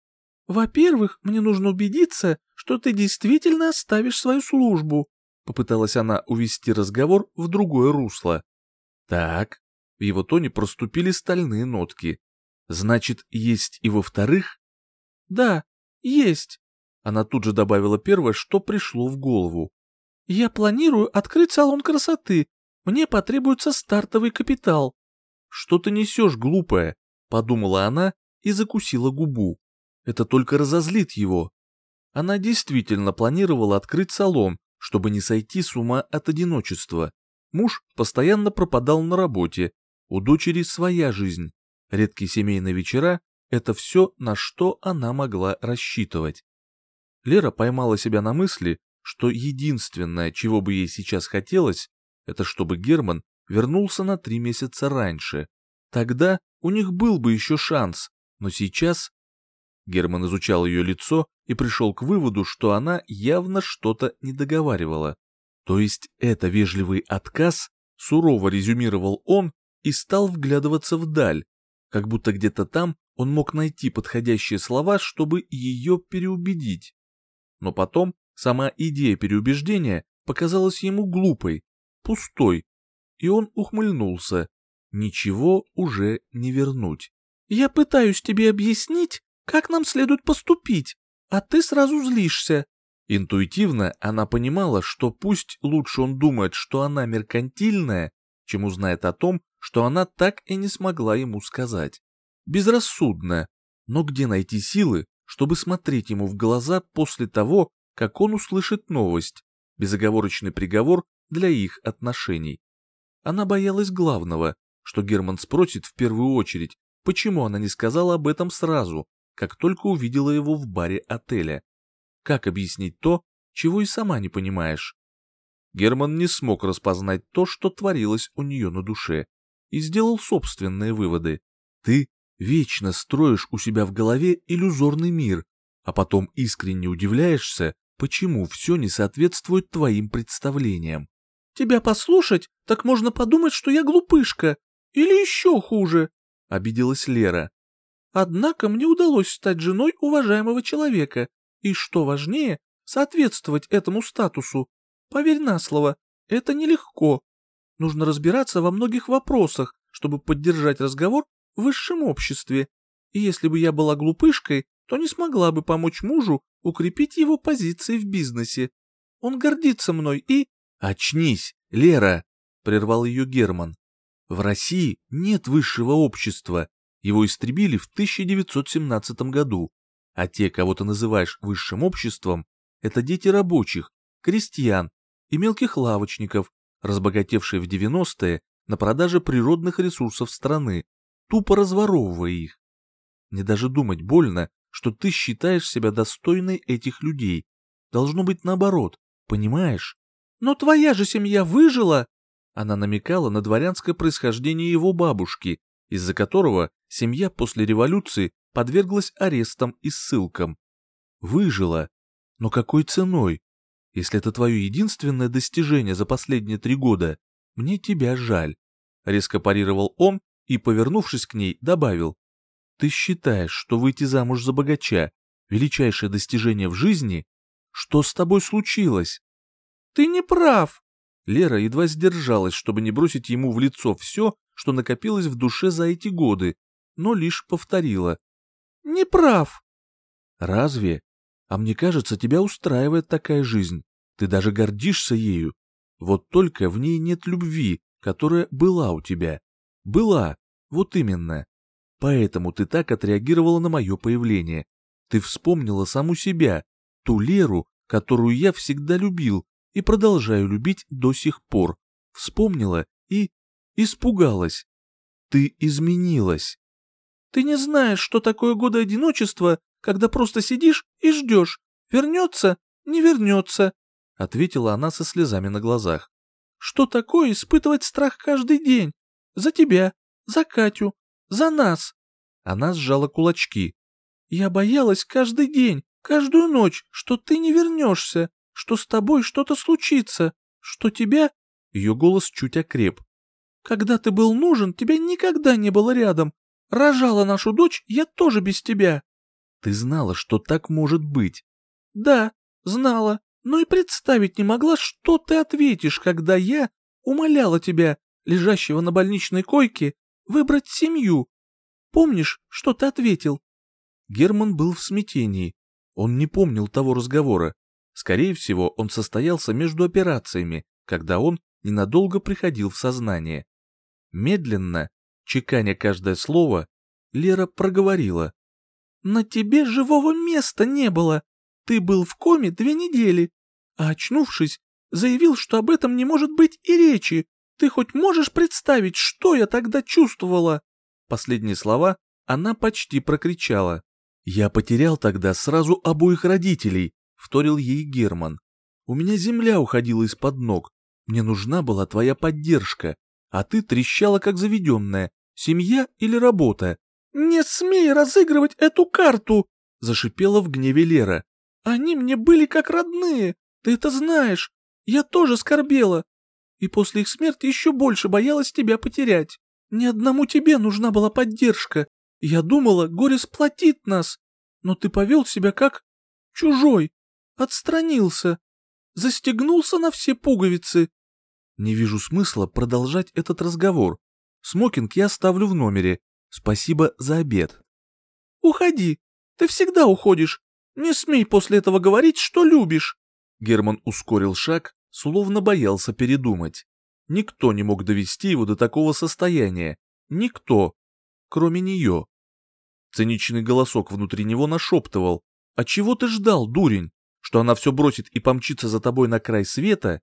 «Во-первых, мне нужно убедиться, что ты действительно оставишь свою службу», — попыталась она увести разговор в другое русло. «Так», — в его тоне проступили стальные нотки. «Значит, есть и во-вторых?» «Да, есть», — она тут же добавила первое, что пришло в голову. Я планирую открыть салон красоты. Мне потребуется стартовый капитал. Что ты несешь, глупая? Подумала она и закусила губу. Это только разозлит его. Она действительно планировала открыть салон, чтобы не сойти с ума от одиночества. Муж постоянно пропадал на работе, у дочери своя жизнь. Редкие семейные вечера — это все, на что она могла рассчитывать. Лера поймала себя на мысли, что единственное, чего бы ей сейчас хотелось, это чтобы Герман вернулся на три месяца раньше. Тогда у них был бы еще шанс, но сейчас... Герман изучал ее лицо и пришел к выводу, что она явно что-то не договаривала. То есть это вежливый отказ, сурово резюмировал он и стал вглядываться вдаль, как будто где-то там он мог найти подходящие слова, чтобы ее переубедить. Но потом Сама идея переубеждения показалась ему глупой, пустой, и он ухмыльнулся. Ничего уже не вернуть. «Я пытаюсь тебе объяснить, как нам следует поступить, а ты сразу злишься». Интуитивно она понимала, что пусть лучше он думает, что она меркантильная, чем узнает о том, что она так и не смогла ему сказать. Безрассудно, но где найти силы, чтобы смотреть ему в глаза после того, как он услышит новость, безоговорочный приговор для их отношений. Она боялась главного, что Герман спросит в первую очередь, почему она не сказала об этом сразу, как только увидела его в баре отеля. Как объяснить то, чего и сама не понимаешь? Герман не смог распознать то, что творилось у нее на душе, и сделал собственные выводы. Ты вечно строишь у себя в голове иллюзорный мир, а потом искренне удивляешься, почему все не соответствует твоим представлениям. Тебя послушать, так можно подумать, что я глупышка. Или еще хуже, — обиделась Лера. Однако мне удалось стать женой уважаемого человека, и, что важнее, соответствовать этому статусу. Поверь на слово, это нелегко. Нужно разбираться во многих вопросах, чтобы поддержать разговор в высшем обществе. И если бы я была глупышкой, то не смогла бы помочь мужу укрепить его позиции в бизнесе. Он гордится мной и... «Очнись, Лера!» — прервал ее Герман. «В России нет высшего общества. Его истребили в 1917 году. А те, кого ты называешь высшим обществом, это дети рабочих, крестьян и мелких лавочников, разбогатевшие в 90-е на продаже природных ресурсов страны, тупо разворовывая их. Мне даже думать больно, что ты считаешь себя достойной этих людей. Должно быть наоборот, понимаешь? Но твоя же семья выжила! Она намекала на дворянское происхождение его бабушки, из-за которого семья после революции подверглась арестам и ссылкам. Выжила. Но какой ценой? Если это твое единственное достижение за последние три года, мне тебя жаль. Резко парировал он и, повернувшись к ней, добавил. Ты считаешь, что выйти замуж за богача — величайшее достижение в жизни? Что с тобой случилось? Ты не прав. Лера едва сдержалась, чтобы не бросить ему в лицо все, что накопилось в душе за эти годы, но лишь повторила. Не прав. Разве? А мне кажется, тебя устраивает такая жизнь. Ты даже гордишься ею. Вот только в ней нет любви, которая была у тебя. Была, вот именно. Поэтому ты так отреагировала на мое появление. Ты вспомнила саму себя, ту Леру, которую я всегда любил и продолжаю любить до сих пор. Вспомнила и испугалась. Ты изменилась. Ты не знаешь, что такое годы одиночества когда просто сидишь и ждешь, вернется, не вернется», — ответила она со слезами на глазах. «Что такое испытывать страх каждый день? За тебя, за Катю, за нас!» Она сжала кулачки. «Я боялась каждый день, каждую ночь, что ты не вернешься, что с тобой что-то случится, что тебя...» Ее голос чуть окреп. «Когда ты был нужен, тебя никогда не было рядом. Рожала нашу дочь я тоже без тебя. Ты знала, что так может быть? Да, знала, но и представить не могла, что ты ответишь, когда я умоляла тебя, лежащего на больничной койке, выбрать семью. Помнишь, что ты ответил? Герман был в смятении. Он не помнил того разговора. Скорее всего, он состоялся между операциями, когда он ненадолго приходил в сознание. Медленно, чеканя каждое слово, Лера проговорила. На тебе живого места не было. Ты был в коме две недели, а очнувшись, заявил, что об этом не может быть и речи. Ты хоть можешь представить, что я тогда чувствовала?» Последние слова она почти прокричала. «Я потерял тогда сразу обоих родителей», — вторил ей Герман. «У меня земля уходила из-под ног. Мне нужна была твоя поддержка, а ты трещала как заведенная. Семья или работа? «Не смей разыгрывать эту карту!» — зашипела в гневе Лера. «Они мне были как родные, ты это знаешь. Я тоже скорбела. И после их смерти еще больше боялась тебя потерять. Ни одному тебе нужна была поддержка. Я думала, горе сплотит нас. Но ты повел себя как чужой, отстранился, застегнулся на все пуговицы. Не вижу смысла продолжать этот разговор. Смокинг я оставлю в номере. Спасибо за обед. Уходи. Ты всегда уходишь. Не смей после этого говорить, что любишь. Герман ускорил шаг, словно боялся передумать. Никто не мог довести его до такого состояния. Никто. Кроме нее. Циничный голосок внутри него нашептывал. «А чего ты ждал, дурень? Что она все бросит и помчится за тобой на край света?»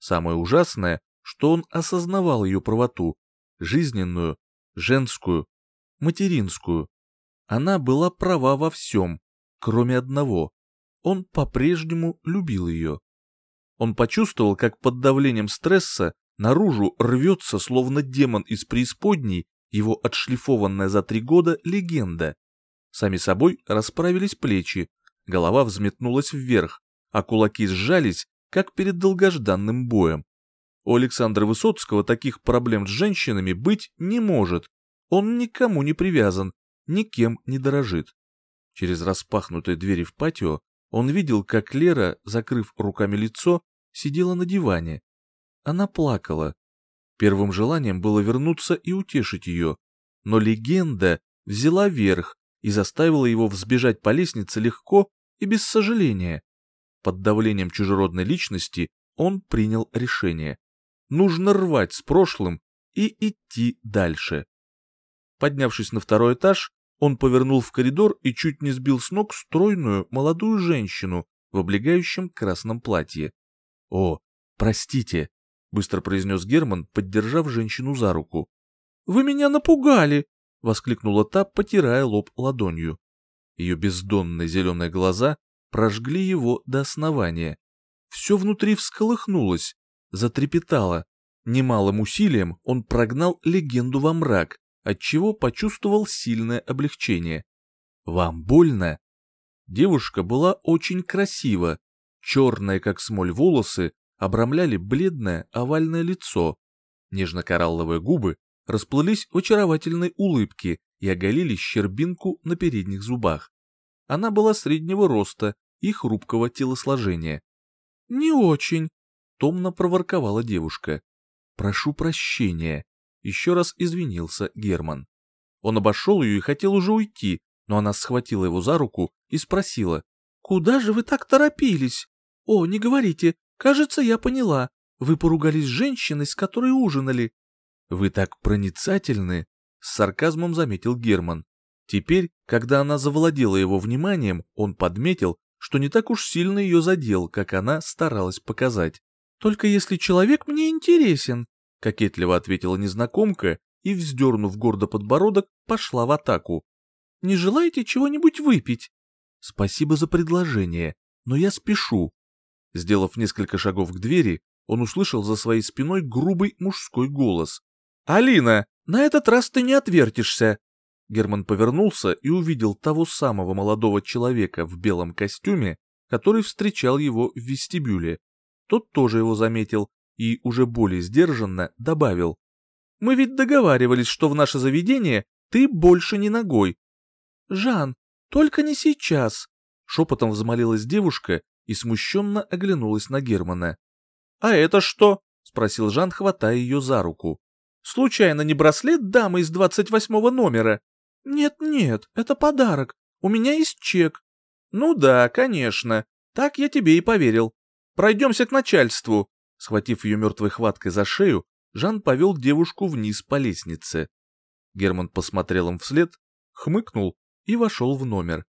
Самое ужасное, что он осознавал ее правоту. Жизненную, женскую, материнскую. Она была права во всем, кроме одного. Он по-прежнему любил ее. Он почувствовал, как под давлением стресса наружу рвется, словно демон из преисподней, его отшлифованная за три года легенда. Сами собой расправились плечи, голова взметнулась вверх, а кулаки сжались, как перед долгожданным боем. У Александра Высоцкого таких проблем с женщинами быть не может, он никому не привязан, никем не дорожит. Через распахнутые двери в патио он видел, как Лера, закрыв руками лицо, сидела на диване. Она плакала. Первым желанием было вернуться и утешить ее, но легенда взяла верх и заставила его взбежать по лестнице легко и без сожаления. Под давлением чужеродной личности он принял решение. Нужно рвать с прошлым и идти дальше. Поднявшись на второй этаж, он повернул в коридор и чуть не сбил с ног стройную молодую женщину в облегающем красном платье. О, «Простите», — быстро произнес Герман, поддержав женщину за руку. «Вы меня напугали!» — воскликнула та, потирая лоб ладонью. Ее бездонные зеленые глаза прожгли его до основания. Все внутри всколыхнулось, затрепетало. Немалым усилием он прогнал легенду во мрак, отчего почувствовал сильное облегчение. «Вам больно?» Девушка была очень красива. Черные, как смоль, волосы обрамляли бледное овальное лицо. Нежно-коралловые губы расплылись в очаровательной улыбке и оголили щербинку на передних зубах. Она была среднего роста и хрупкого телосложения. «Не очень», — томно проворковала девушка. «Прошу прощения», — еще раз извинился Герман. Он обошел ее и хотел уже уйти, но она схватила его за руку и спросила. «Куда же вы так торопились? О, не говорите, кажется, я поняла. Вы поругались с женщиной, с которой ужинали». «Вы так проницательны», — с сарказмом заметил Герман. Теперь, когда она завладела его вниманием, он подметил, что не так уж сильно ее задел, как она старалась показать. «Только если человек мне интересен», — кокетливо ответила незнакомка и, вздернув гордо подбородок, пошла в атаку. «Не желаете чего-нибудь выпить?» «Спасибо за предложение, но я спешу». Сделав несколько шагов к двери, он услышал за своей спиной грубый мужской голос. «Алина, на этот раз ты не отвертишься!» Герман повернулся и увидел того самого молодого человека в белом костюме, который встречал его в вестибюле. Тот тоже его заметил и уже более сдержанно добавил. «Мы ведь договаривались, что в наше заведение ты больше не ногой». «Жан, только не сейчас», — шепотом взмолилась девушка и смущенно оглянулась на Германа. «А это что?» — спросил Жан, хватая ее за руку. «Случайно не браслет дамы из двадцать восьмого номера?» «Нет-нет, это подарок. У меня есть чек». «Ну да, конечно. Так я тебе и поверил. Пройдемся к начальству». Схватив ее мертвой хваткой за шею, Жан повел девушку вниз по лестнице. Герман посмотрел им вслед, хмыкнул и вошел в номер.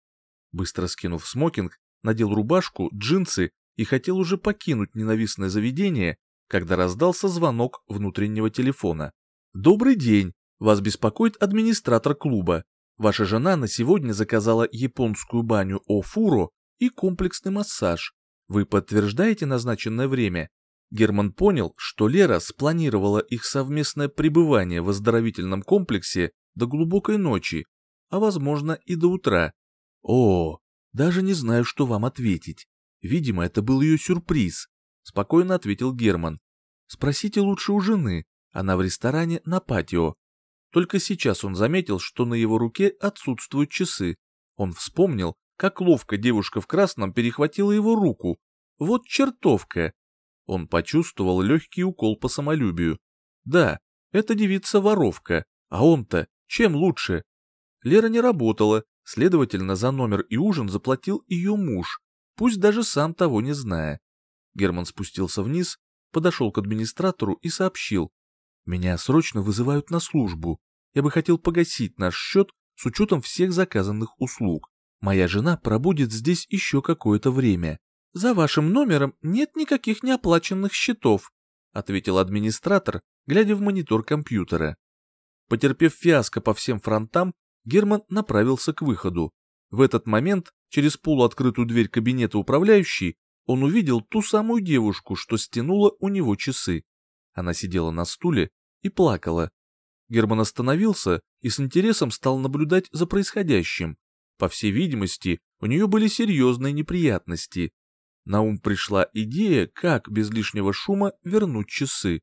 Быстро скинув смокинг, надел рубашку, джинсы и хотел уже покинуть ненавистное заведение, когда раздался звонок внутреннего телефона. «Добрый день. Вас беспокоит администратор клуба. Ваша жена на сегодня заказала японскую баню Офуро и комплексный массаж. Вы подтверждаете назначенное время? Герман понял, что Лера спланировала их совместное пребывание в оздоровительном комплексе до глубокой ночи, а возможно и до утра. О, даже не знаю, что вам ответить. Видимо, это был ее сюрприз, спокойно ответил Герман. Спросите лучше у жены, она в ресторане на патио. Только сейчас он заметил, что на его руке отсутствуют часы. Он вспомнил, как ловко девушка в красном перехватила его руку. Вот чертовка! Он почувствовал легкий укол по самолюбию. Да, эта девица-воровка, а он-то чем лучше? Лера не работала, следовательно, за номер и ужин заплатил ее муж, пусть даже сам того не зная. Герман спустился вниз, подошел к администратору и сообщил. Меня срочно вызывают на службу. Я бы хотел погасить наш счет с учетом всех заказанных услуг. Моя жена пробудет здесь еще какое-то время. За вашим номером нет никаких неоплаченных счетов, ответил администратор, глядя в монитор компьютера. Потерпев фиаско по всем фронтам, Герман направился к выходу. В этот момент, через полуоткрытую дверь кабинета управляющей, он увидел ту самую девушку, что стянула у него часы. Она сидела на стуле и плакала. Герман остановился и с интересом стал наблюдать за происходящим. По всей видимости, у нее были серьезные неприятности. На ум пришла идея, как без лишнего шума вернуть часы.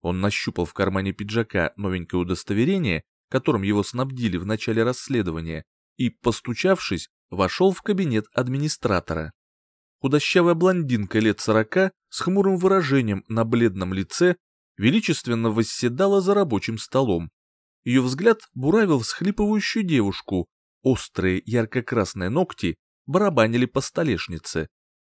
Он нащупал в кармане пиджака новенькое удостоверение, которым его снабдили в начале расследования, и, постучавшись, вошел в кабинет администратора. Худощавая блондинка лет сорока с хмурым выражением на бледном лице величественно восседала за рабочим столом. Ее взгляд буравил всхлипывающую девушку, острые ярко-красные ногти барабанили по столешнице.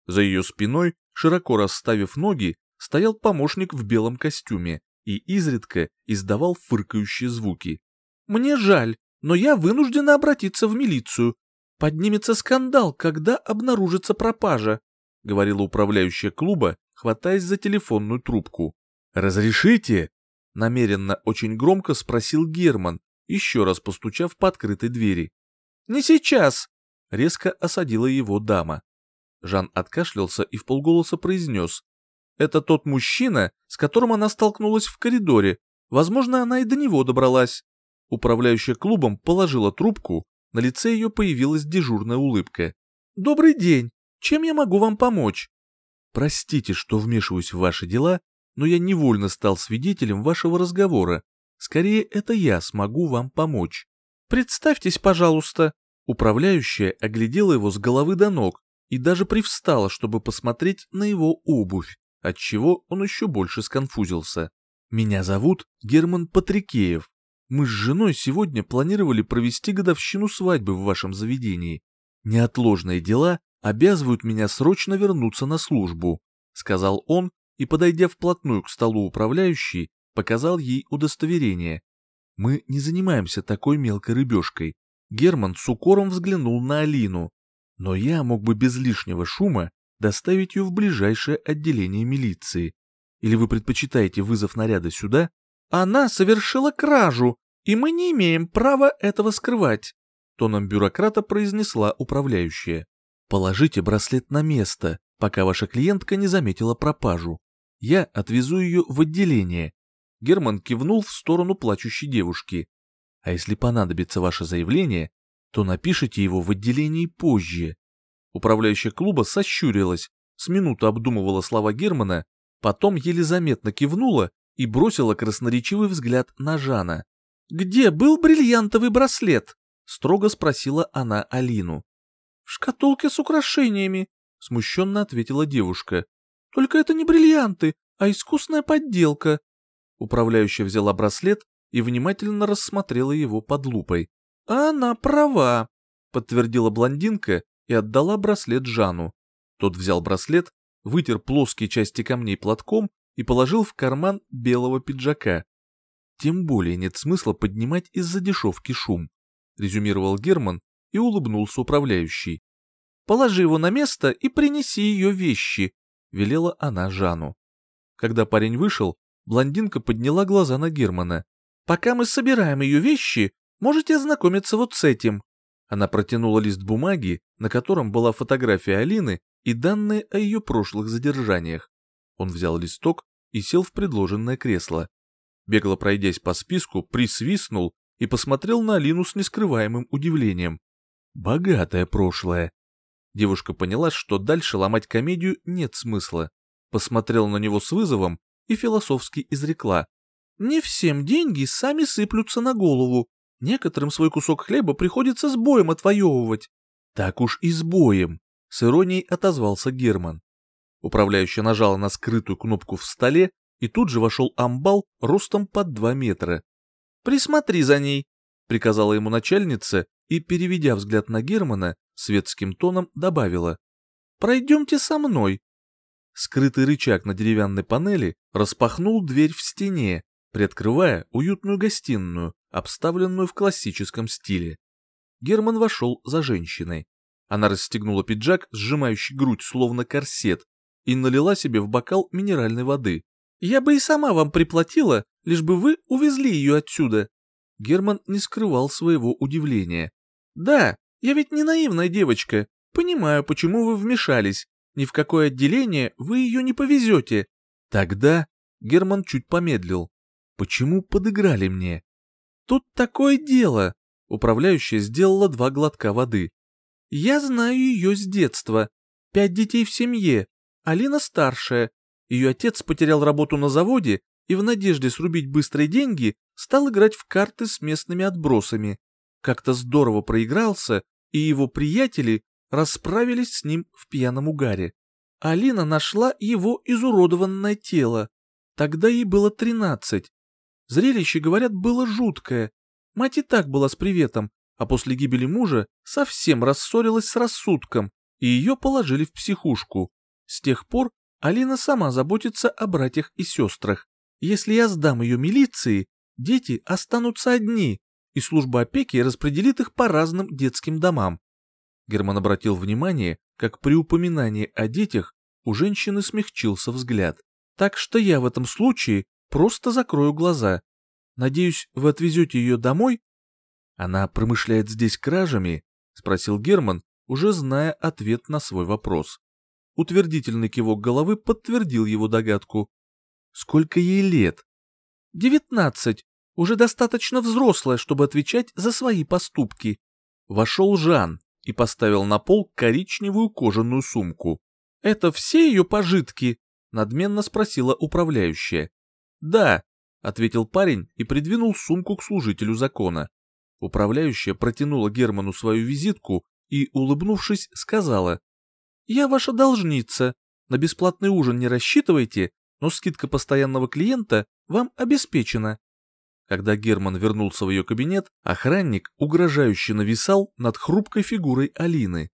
За ее спиной, широко расставив ноги, стоял помощник в белом костюме и изредка издавал фыркающие звуки. «Мне жаль, но я вынуждена обратиться в милицию. Поднимется скандал, когда обнаружится пропажа», говорила управляющая клуба, хватаясь за телефонную трубку. «Разрешите?» — намеренно очень громко спросил Герман, еще раз постучав по открытой двери. «Не сейчас!» — резко осадила его дама. Жан откашлялся и вполголоса произнес. «Это тот мужчина, с которым она столкнулась в коридоре. Возможно, она и до него добралась». Управляющая клубом положила трубку, на лице ее появилась дежурная улыбка. «Добрый день! Чем я могу вам помочь?» «Простите, что вмешиваюсь в ваши дела, но я невольно стал свидетелем вашего разговора. Скорее, это я смогу вам помочь. Представьтесь, пожалуйста». Управляющая оглядела его с головы до ног и даже привстала, чтобы посмотреть на его обувь, отчего он еще больше сконфузился. «Меня зовут Герман Патрикеев. Мы с женой сегодня планировали провести годовщину свадьбы в вашем заведении. Неотложные дела обязывают меня срочно вернуться на службу», — сказал он и, подойдя вплотную к столу управляющей, показал ей удостоверение. «Мы не занимаемся такой мелкой рыбешкой». Герман с укором взглянул на Алину. «Но я мог бы без лишнего шума доставить ее в ближайшее отделение милиции. Или вы предпочитаете вызов наряда сюда? Она совершила кражу, и мы не имеем права этого скрывать», тоном бюрократа произнесла управляющая. «Положите браслет на место, пока ваша клиентка не заметила пропажу. Я отвезу ее в отделение. Герман кивнул в сторону плачущей девушки. А если понадобится ваше заявление, то напишите его в отделении позже. Управляющая клуба сощурилась, с минуту обдумывала слова Германа, потом еле заметно кивнула и бросила красноречивый взгляд на Жана. «Где был бриллиантовый браслет?» — строго спросила она Алину. «В шкатулке с украшениями», — смущенно ответила девушка. Только это не бриллианты, а искусная подделка. Управляющая взяла браслет и внимательно рассмотрела его под лупой. «Она права», — подтвердила блондинка и отдала браслет Жану. Тот взял браслет, вытер плоские части камней платком и положил в карман белого пиджака. «Тем более нет смысла поднимать из-за дешевки шум», — резюмировал Герман и улыбнулся управляющий. «Положи его на место и принеси ее вещи», — велела она Жану. Когда парень вышел, блондинка подняла глаза на Германа. «Пока мы собираем ее вещи, можете ознакомиться вот с этим». Она протянула лист бумаги, на котором была фотография Алины и данные о ее прошлых задержаниях. Он взял листок и сел в предложенное кресло. Бегло пройдясь по списку, присвистнул и посмотрел на Алину с нескрываемым удивлением. «Богатое прошлое», Девушка поняла, что дальше ломать комедию нет смысла. Посмотрела на него с вызовом и философски изрекла. «Не всем деньги сами сыплются на голову. Некоторым свой кусок хлеба приходится с боем отвоевывать». «Так уж и с боем», — с иронией отозвался Герман. Управляющая нажала на скрытую кнопку в столе, и тут же вошел амбал ростом под два метра. «Присмотри за ней», — приказала ему начальница, и, переведя взгляд на Германа, светским тоном добавила «Пройдемте со мной». Скрытый рычаг на деревянной панели распахнул дверь в стене, приоткрывая уютную гостиную, обставленную в классическом стиле. Герман вошел за женщиной. Она расстегнула пиджак, сжимающий грудь словно корсет, и налила себе в бокал минеральной воды. «Я бы и сама вам приплатила, лишь бы вы увезли ее отсюда». Герман не скрывал своего удивления. «Да, я ведь не наивная девочка. Понимаю, почему вы вмешались. Ни в какое отделение вы ее не повезете. Тогда Герман чуть помедлил. Почему подыграли мне? Тут такое дело. Управляющая сделала два глотка воды. Я знаю ее с детства. Пять детей в семье. Алина старшая. Ее отец потерял работу на заводе и в надежде срубить быстрые деньги стал играть в карты с местными отбросами как-то здорово проигрался, и его приятели расправились с ним в пьяном угаре. Алина нашла его изуродованное тело. Тогда ей было тринадцать. Зрелище, говорят, было жуткое. Мать и так была с приветом, а после гибели мужа совсем рассорилась с рассудком, и ее положили в психушку. С тех пор Алина сама заботится о братьях и сестрах. Если я сдам ее милиции, дети останутся одни, и служба опеки распределит их по разным детским домам. Герман обратил внимание, как при упоминании о детях у женщины смягчился взгляд. Так что я в этом случае просто закрою глаза. Надеюсь, вы отвезете ее домой? Она промышляет здесь кражами? Спросил Герман, уже зная ответ на свой вопрос. Утвердительный кивок головы подтвердил его догадку. Сколько ей лет? Девятнадцать. Уже достаточно взрослая, чтобы отвечать за свои поступки. Вошел Жан и поставил на пол коричневую кожаную сумку. «Это все ее пожитки?» — надменно спросила управляющая. «Да», — ответил парень и придвинул сумку к служителю закона. Управляющая протянула Герману свою визитку и, улыбнувшись, сказала, «Я ваша должница. На бесплатный ужин не рассчитывайте, но скидка постоянного клиента вам обеспечена». Когда Герман вернулся в ее кабинет, охранник угрожающе нависал над хрупкой фигурой Алины.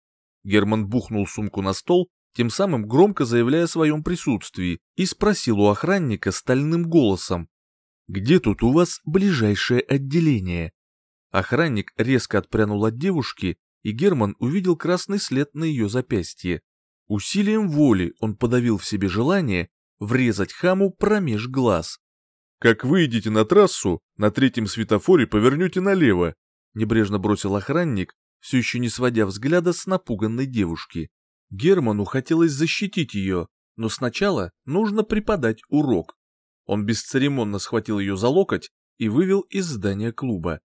Герман бухнул сумку на стол, тем самым громко заявляя о своем присутствии, и спросил у охранника стальным голосом, «Где тут у вас ближайшее отделение?» Охранник резко отпрянул от девушки, и Герман увидел красный след на ее запястье. Усилием воли он подавил в себе желание врезать хаму промеж глаз. Как выйдете на трассу, на третьем светофоре повернете налево, небрежно бросил охранник, все еще не сводя взгляда с напуганной девушки. Герману хотелось защитить ее, но сначала нужно преподать урок. Он бесцеремонно схватил ее за локоть и вывел из здания клуба.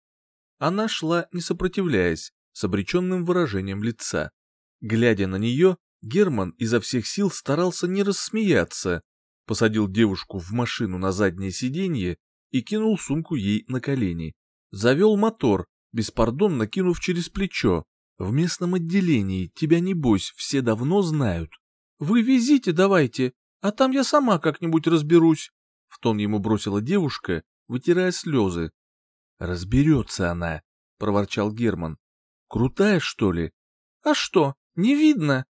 Она шла, не сопротивляясь, с обреченным выражением лица. Глядя на нее, Герман изо всех сил старался не рассмеяться, посадил девушку в машину на заднее сиденье и кинул сумку ей на колени. Завел мотор, беспардонно кинув через плечо. В местном отделении тебя, небось, все давно знают. Вы везите давайте, а там я сама как-нибудь разберусь. В тон ему бросила девушка, вытирая слезы. Разберется она, проворчал Герман. Крутая, что ли? А что, не видно?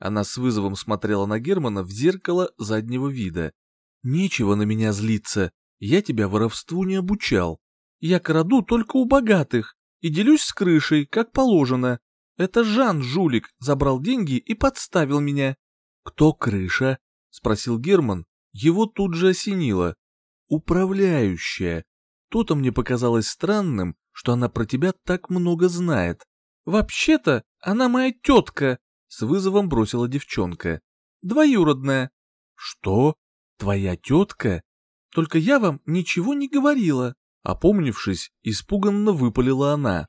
Она с вызовом смотрела на Германа в зеркало заднего вида. «Нечего на меня злиться, я тебя воровству не обучал. Я краду только у богатых и делюсь с крышей, как положено. Это Жан, жулик, забрал деньги и подставил меня». «Кто крыша?» — спросил Герман. Его тут же осенило. «Управляющая. То-то мне показалось странным, что она про тебя так много знает. Вообще-то она моя тетка», с вызовом бросила девчонка. «Двоюродная». «Что? Твоя тетка? Только я вам ничего не говорила». Опомнившись, испуганно выпалила она.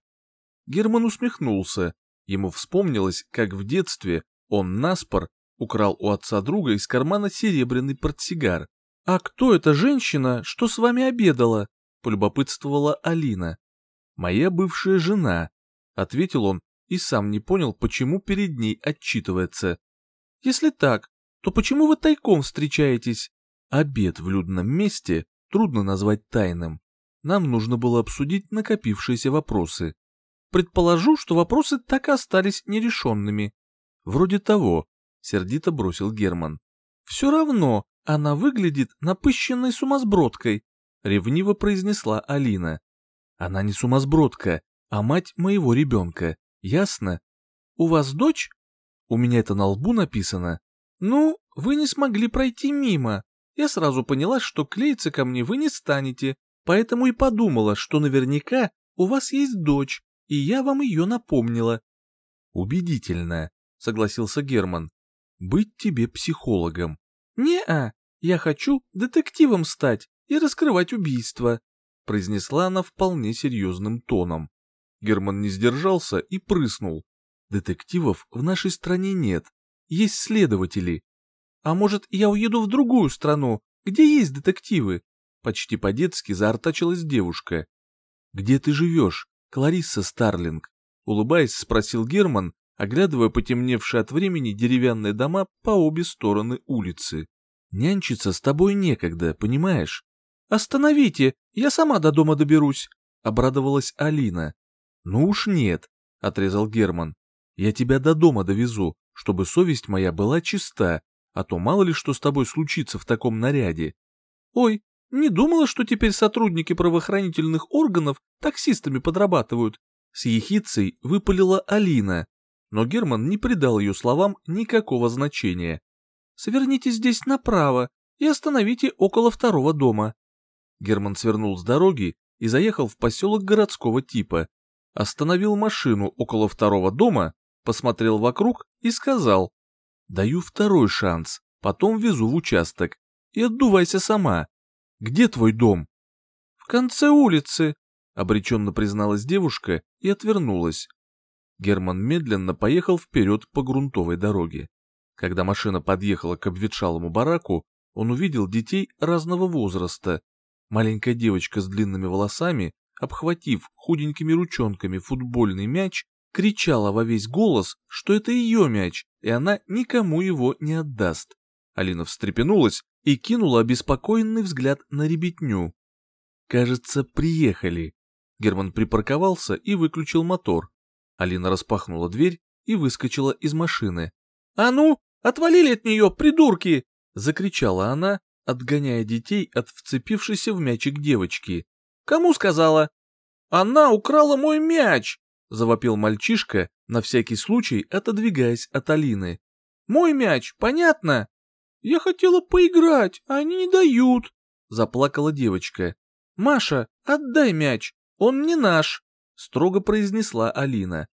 Герман усмехнулся. Ему вспомнилось, как в детстве он наспор украл у отца друга из кармана серебряный портсигар. «А кто эта женщина, что с вами обедала?» — полюбопытствовала Алина. «Моя бывшая жена», — ответил он и сам не понял, почему перед ней отчитывается. Если так, то почему вы тайком встречаетесь? Обед в людном месте трудно назвать тайным. Нам нужно было обсудить накопившиеся вопросы. Предположу, что вопросы так и остались нерешенными. Вроде того, сердито бросил Герман. Все равно она выглядит напыщенной сумасбродкой, ревниво произнесла Алина. Она не сумасбродка, а мать моего ребенка. Ясно? У вас дочь? У меня это на лбу написано. Ну, вы не смогли пройти мимо. Я сразу поняла, что клеиться ко мне вы не станете, поэтому и подумала, что наверняка у вас есть дочь, и я вам ее напомнила. Убедительно, согласился Герман. Быть тебе психологом. Не-а, я хочу детективом стать и раскрывать убийства, произнесла она вполне серьезным тоном. Герман не сдержался и прыснул. Детективов в нашей стране нет, есть следователи. А может, я уеду в другую страну, где есть детективы? Почти по-детски заортачилась девушка. Где ты живешь, Кларисса Старлинг? Улыбаясь, спросил Герман, оглядывая потемневшие от времени деревянные дома по обе стороны улицы. Нянчиться с тобой некогда, понимаешь? Остановите, я сама до дома доберусь, обрадовалась Алина. «Ну уж нет», — отрезал Герман. «Я тебя до дома довезу, чтобы совесть моя была чиста, а то мало ли что с тобой случится в таком наряде». «Ой, не думала, что теперь сотрудники правоохранительных органов таксистами подрабатывают». С ехицей выпалила Алина, но Герман не придал ее словам никакого значения. сверните здесь направо и остановите около второго дома». Герман свернул с дороги и заехал в поселок городского типа. Остановил машину около второго дома, посмотрел вокруг и сказал, «Даю второй шанс, потом везу в участок. И отдувайся сама. Где твой дом?» «В конце улицы», — обреченно призналась девушка и отвернулась. Герман медленно поехал вперед по грунтовой дороге. Когда машина подъехала к обветшалому бараку, он увидел детей разного возраста. Маленькая девочка с длинными волосами, обхватив худенькими ручонками футбольный мяч, кричала во весь голос, что это ее мяч, и она никому его не отдаст. Алина встрепенулась и кинула обеспокоенный взгляд на ребятню. «Кажется, приехали». Герман припарковался и выключил мотор. Алина распахнула дверь и выскочила из машины. «А ну, отвалили от нее, придурки!» — закричала она, отгоняя детей от вцепившейся в мячик девочки. «Кому сказала?» «Она украла мой мяч!» — завопил мальчишка, на всякий случай отодвигаясь от Алины. «Мой мяч, понятно?» «Я хотела поиграть, а они не дают!» — заплакала девочка. «Маша, отдай мяч, он не наш!» — строго произнесла Алина.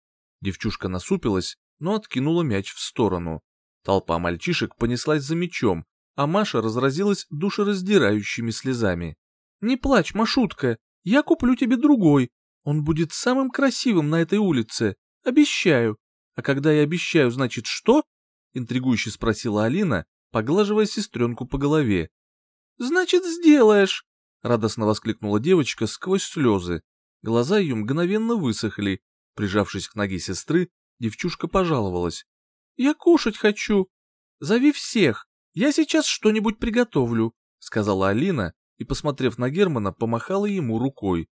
Девчушка насупилась, но откинула мяч в сторону. Толпа мальчишек понеслась за мячом, а Маша разразилась душераздирающими слезами. «Не плачь, Машутка, я куплю тебе другой. Он будет самым красивым на этой улице, обещаю. А когда я обещаю, значит что?» Интригующе спросила Алина, поглаживая сестренку по голове. «Значит, сделаешь!» — радостно воскликнула девочка сквозь слезы. Глаза ее мгновенно высохли. Прижавшись к ноге сестры, девчушка пожаловалась. «Я кушать хочу. Зови всех, я сейчас что-нибудь приготовлю», — сказала Алина и, посмотрев на Германа, помахала ему рукой.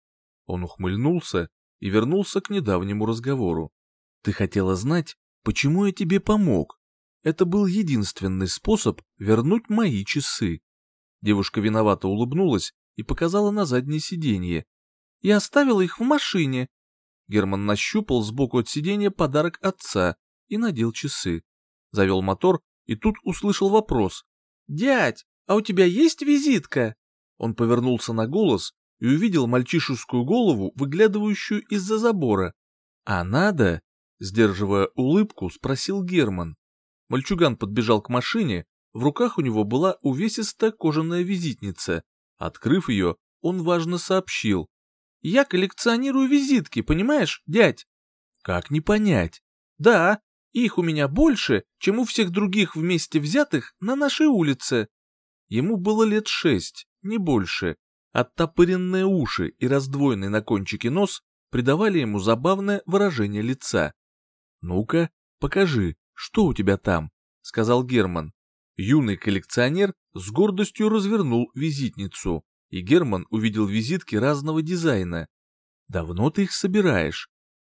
Он ухмыльнулся и вернулся к недавнему разговору. «Ты хотела знать, почему я тебе помог?» Это был единственный способ вернуть мои часы. Девушка виновато улыбнулась и показала на заднее сиденье. Я оставила их в машине. Герман нащупал сбоку от сиденья подарок отца и надел часы. Завел мотор и тут услышал вопрос. «Дядь, а у тебя есть визитка?» Он повернулся на голос и увидел мальчишескую голову, выглядывающую из-за забора. «А надо?» — сдерживая улыбку, спросил Герман. Мальчуган подбежал к машине, в руках у него была увесистая кожаная визитница. Открыв ее, он важно сообщил. «Я коллекционирую визитки, понимаешь, дядь?» «Как не понять?» «Да, их у меня больше, чем у всех других вместе взятых на нашей улице». Ему было лет шесть, не больше. Оттопыренные уши и раздвоенный на кончике нос придавали ему забавное выражение лица. «Ну-ка, покажи», что у тебя там?» — сказал Герман. Юный коллекционер с гордостью развернул визитницу, и Герман увидел визитки разного дизайна. «Давно ты их собираешь?»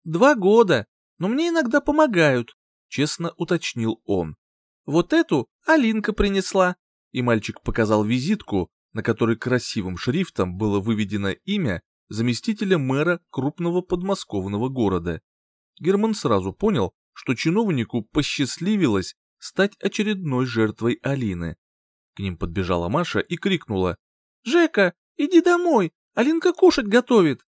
«Два года, но мне иногда помогают», — честно уточнил он. «Вот эту Алинка принесла», и мальчик показал визитку, на которой красивым шрифтом было выведено имя заместителя мэра крупного подмосковного города. Герман сразу понял, что чиновнику посчастливилось стать очередной жертвой Алины. К ним подбежала Маша и крикнула. «Жека, иди домой, Алинка кушать готовит!»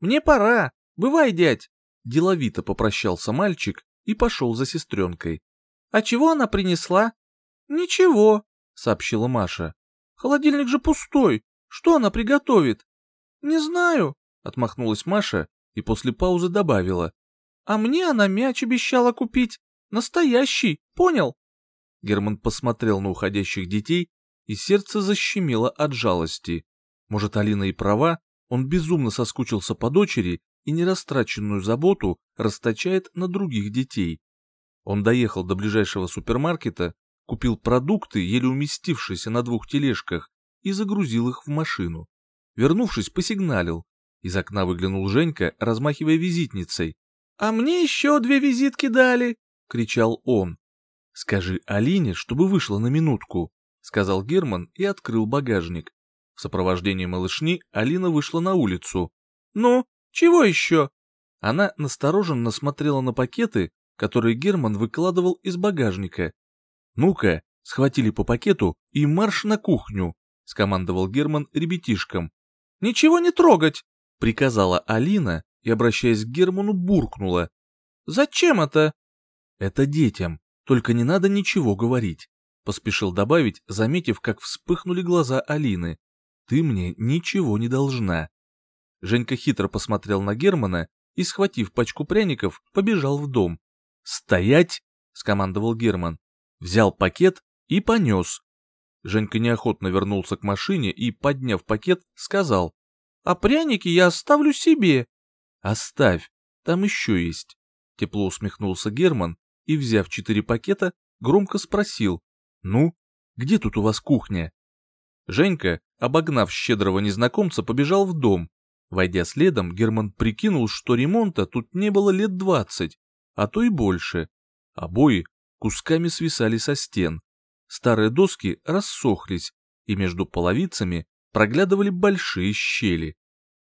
«Мне пора, бывай, дядь!» Деловито попрощался мальчик и пошел за сестренкой. «А чего она принесла?» «Ничего», — сообщила Маша. «Холодильник же пустой, что она приготовит?» «Не знаю», — отмахнулась Маша и после паузы добавила. А мне она мяч обещала купить. Настоящий, понял? Герман посмотрел на уходящих детей, и сердце защемило от жалости. Может, Алина и права, он безумно соскучился по дочери и нерастраченную заботу расточает на других детей. Он доехал до ближайшего супермаркета, купил продукты, еле уместившиеся на двух тележках, и загрузил их в машину. Вернувшись, посигналил. Из окна выглянул Женька, размахивая визитницей. «А мне еще две визитки дали!» — кричал он. «Скажи Алине, чтобы вышла на минутку», — сказал Герман и открыл багажник. В сопровождении малышни Алина вышла на улицу. «Ну, чего еще?» Она настороженно смотрела на пакеты, которые Герман выкладывал из багажника. «Ну-ка, схватили по пакету и марш на кухню, скомандовал Герман ребятишкам. Ничего не трогать, приказала Алина и, обращаясь к Герману, буркнула. Зачем это? Это детям, только не надо ничего говорить, поспешил добавить, заметив, как вспыхнули глаза Алины. Ты мне ничего не должна. Женька хитро посмотрел на Германа и, схватив пачку пряников, побежал в дом. «Стоять!» — скомандовал Герман. Взял пакет и понес. Женька неохотно вернулся к машине и, подняв пакет, сказал. «А пряники я оставлю себе». «Оставь, там еще есть». Тепло усмехнулся Герман и, взяв четыре пакета, громко спросил. «Ну, где тут у вас кухня?» Женька, обогнав щедрого незнакомца, побежал в дом. Войдя следом, Герман прикинул, что ремонта тут не было лет двадцать, а то и больше. Обои кусками свисали со стен. Старые доски рассохлись, и между половицами проглядывали большие щели.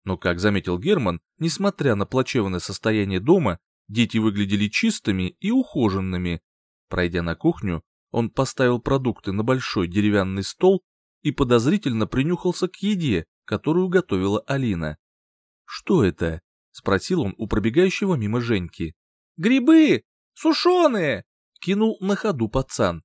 Но, как заметил Герман, несмотря на плачевное состояние дома, дети выглядели чистыми и ухоженными. Пройдя на кухню, он поставил продукты на большой деревянный стол и подозрительно принюхался к еде, которую готовила Алина. «Что это?» — спросил он у пробегающего мимо Женьки. «Грибы! Сушеные!» — кинул на ходу пацан.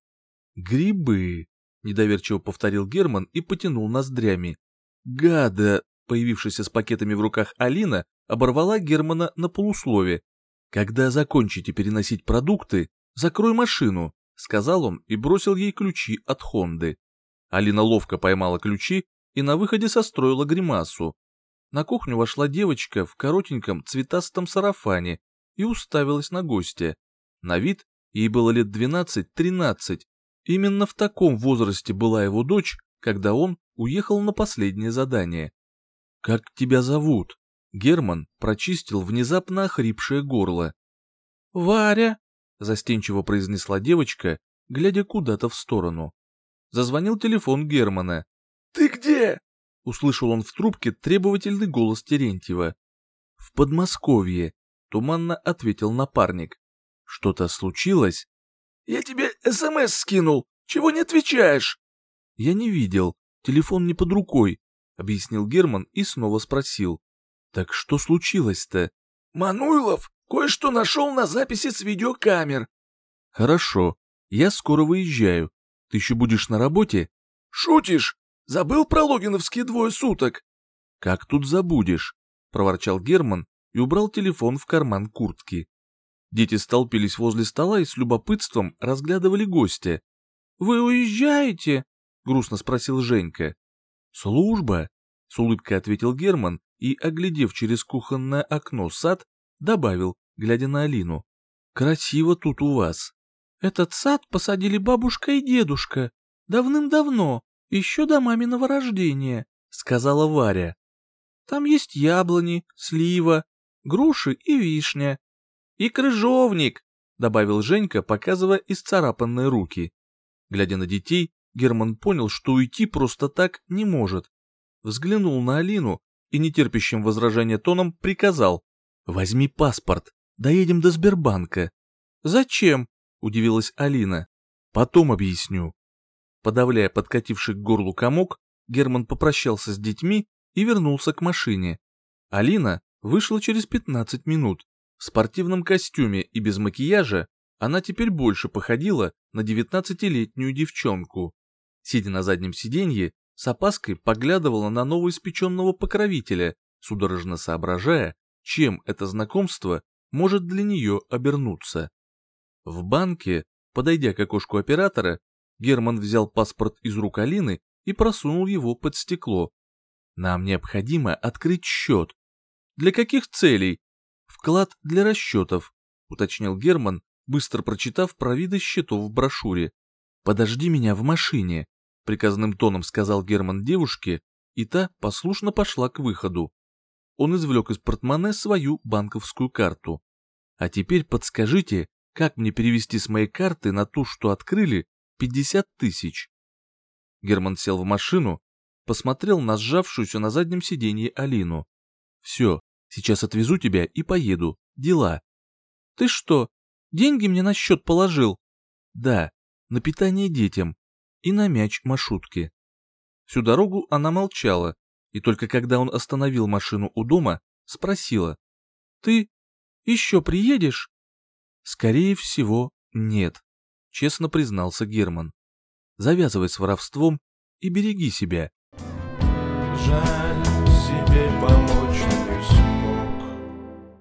«Грибы!» — недоверчиво повторил Герман и потянул ноздрями. «Гада!» — появившаяся с пакетами в руках Алина оборвала Германа на полуслове. «Когда закончите переносить продукты, закрой машину», — сказал он и бросил ей ключи от Хонды. Алина ловко поймала ключи и на выходе состроила гримасу. На кухню вошла девочка в коротеньком цветастом сарафане и уставилась на гостя. На вид ей было лет 12-13. Именно в таком возрасте была его дочь, когда он уехал на последнее задание. «Как тебя зовут?» Герман прочистил внезапно охрипшее горло. «Варя», — застенчиво произнесла девочка, глядя куда-то в сторону. Зазвонил телефон Германа. «Ты где?» — услышал он в трубке требовательный голос Терентьева. «В Подмосковье», — туманно ответил напарник. «Что-то случилось?» «Я тебе СМС скинул. Чего не отвечаешь?» «Я не видел. Телефон не под рукой», — объяснил Герман и снова спросил. «Так что случилось-то?» «Мануйлов кое-что нашел на записи с видеокамер». «Хорошо. Я скоро выезжаю. Ты еще будешь на работе? Шутишь? Забыл про логиновские двое суток? Как тут забудешь? Проворчал Герман и убрал телефон в карман куртки. Дети столпились возле стола и с любопытством разглядывали гостя. «Вы уезжаете?» — грустно спросил Женька. «Служба», — с улыбкой ответил Герман и, оглядев через кухонное окно сад, добавил, глядя на Алину. «Красиво тут у вас». Этот сад посадили бабушка и дедушка. Давным-давно, еще до маминого рождения, сказала Варя. Там есть яблони, слива, груши и вишня. И крыжовник, добавил Женька, показывая исцарапанные руки. Глядя на детей, Герман понял, что уйти просто так не может. Взглянул на Алину и нетерпящим возражения тоном приказал. «Возьми паспорт, доедем до Сбербанка». «Зачем?» удивилась Алина. Потом объясню. Подавляя подкативший к горлу комок, Герман попрощался с детьми и вернулся к машине. Алина вышла через 15 минут. В спортивном костюме и без макияжа она теперь больше походила на девятнадцатилетнюю девчонку. Сидя на заднем сиденье, с опаской поглядывала на новоиспеченного покровителя, судорожно соображая, чем это знакомство может для нее обернуться. В банке, подойдя к окошку оператора, Герман взял паспорт из рук Алины и просунул его под стекло. Нам необходимо открыть счет. Для каких целей? Вклад для расчетов, уточнил Герман, быстро прочитав про виды счетов в брошюре. Подожди меня в машине, приказным тоном сказал Герман девушке, и та послушно пошла к выходу. Он извлек из портмоне свою банковскую карту. А теперь подскажите, как мне перевести с моей карты на ту, что открыли, 50 тысяч? Герман сел в машину, посмотрел на сжавшуюся на заднем сиденье Алину. Все, сейчас отвезу тебя и поеду. Дела. Ты что, деньги мне на счет положил? Да, на питание детям. И на мяч маршрутки. Всю дорогу она молчала, и только когда он остановил машину у дома, спросила. «Ты еще приедешь?» «Скорее всего, нет», — честно признался Герман. «Завязывай с воровством и береги себя». Жаль себе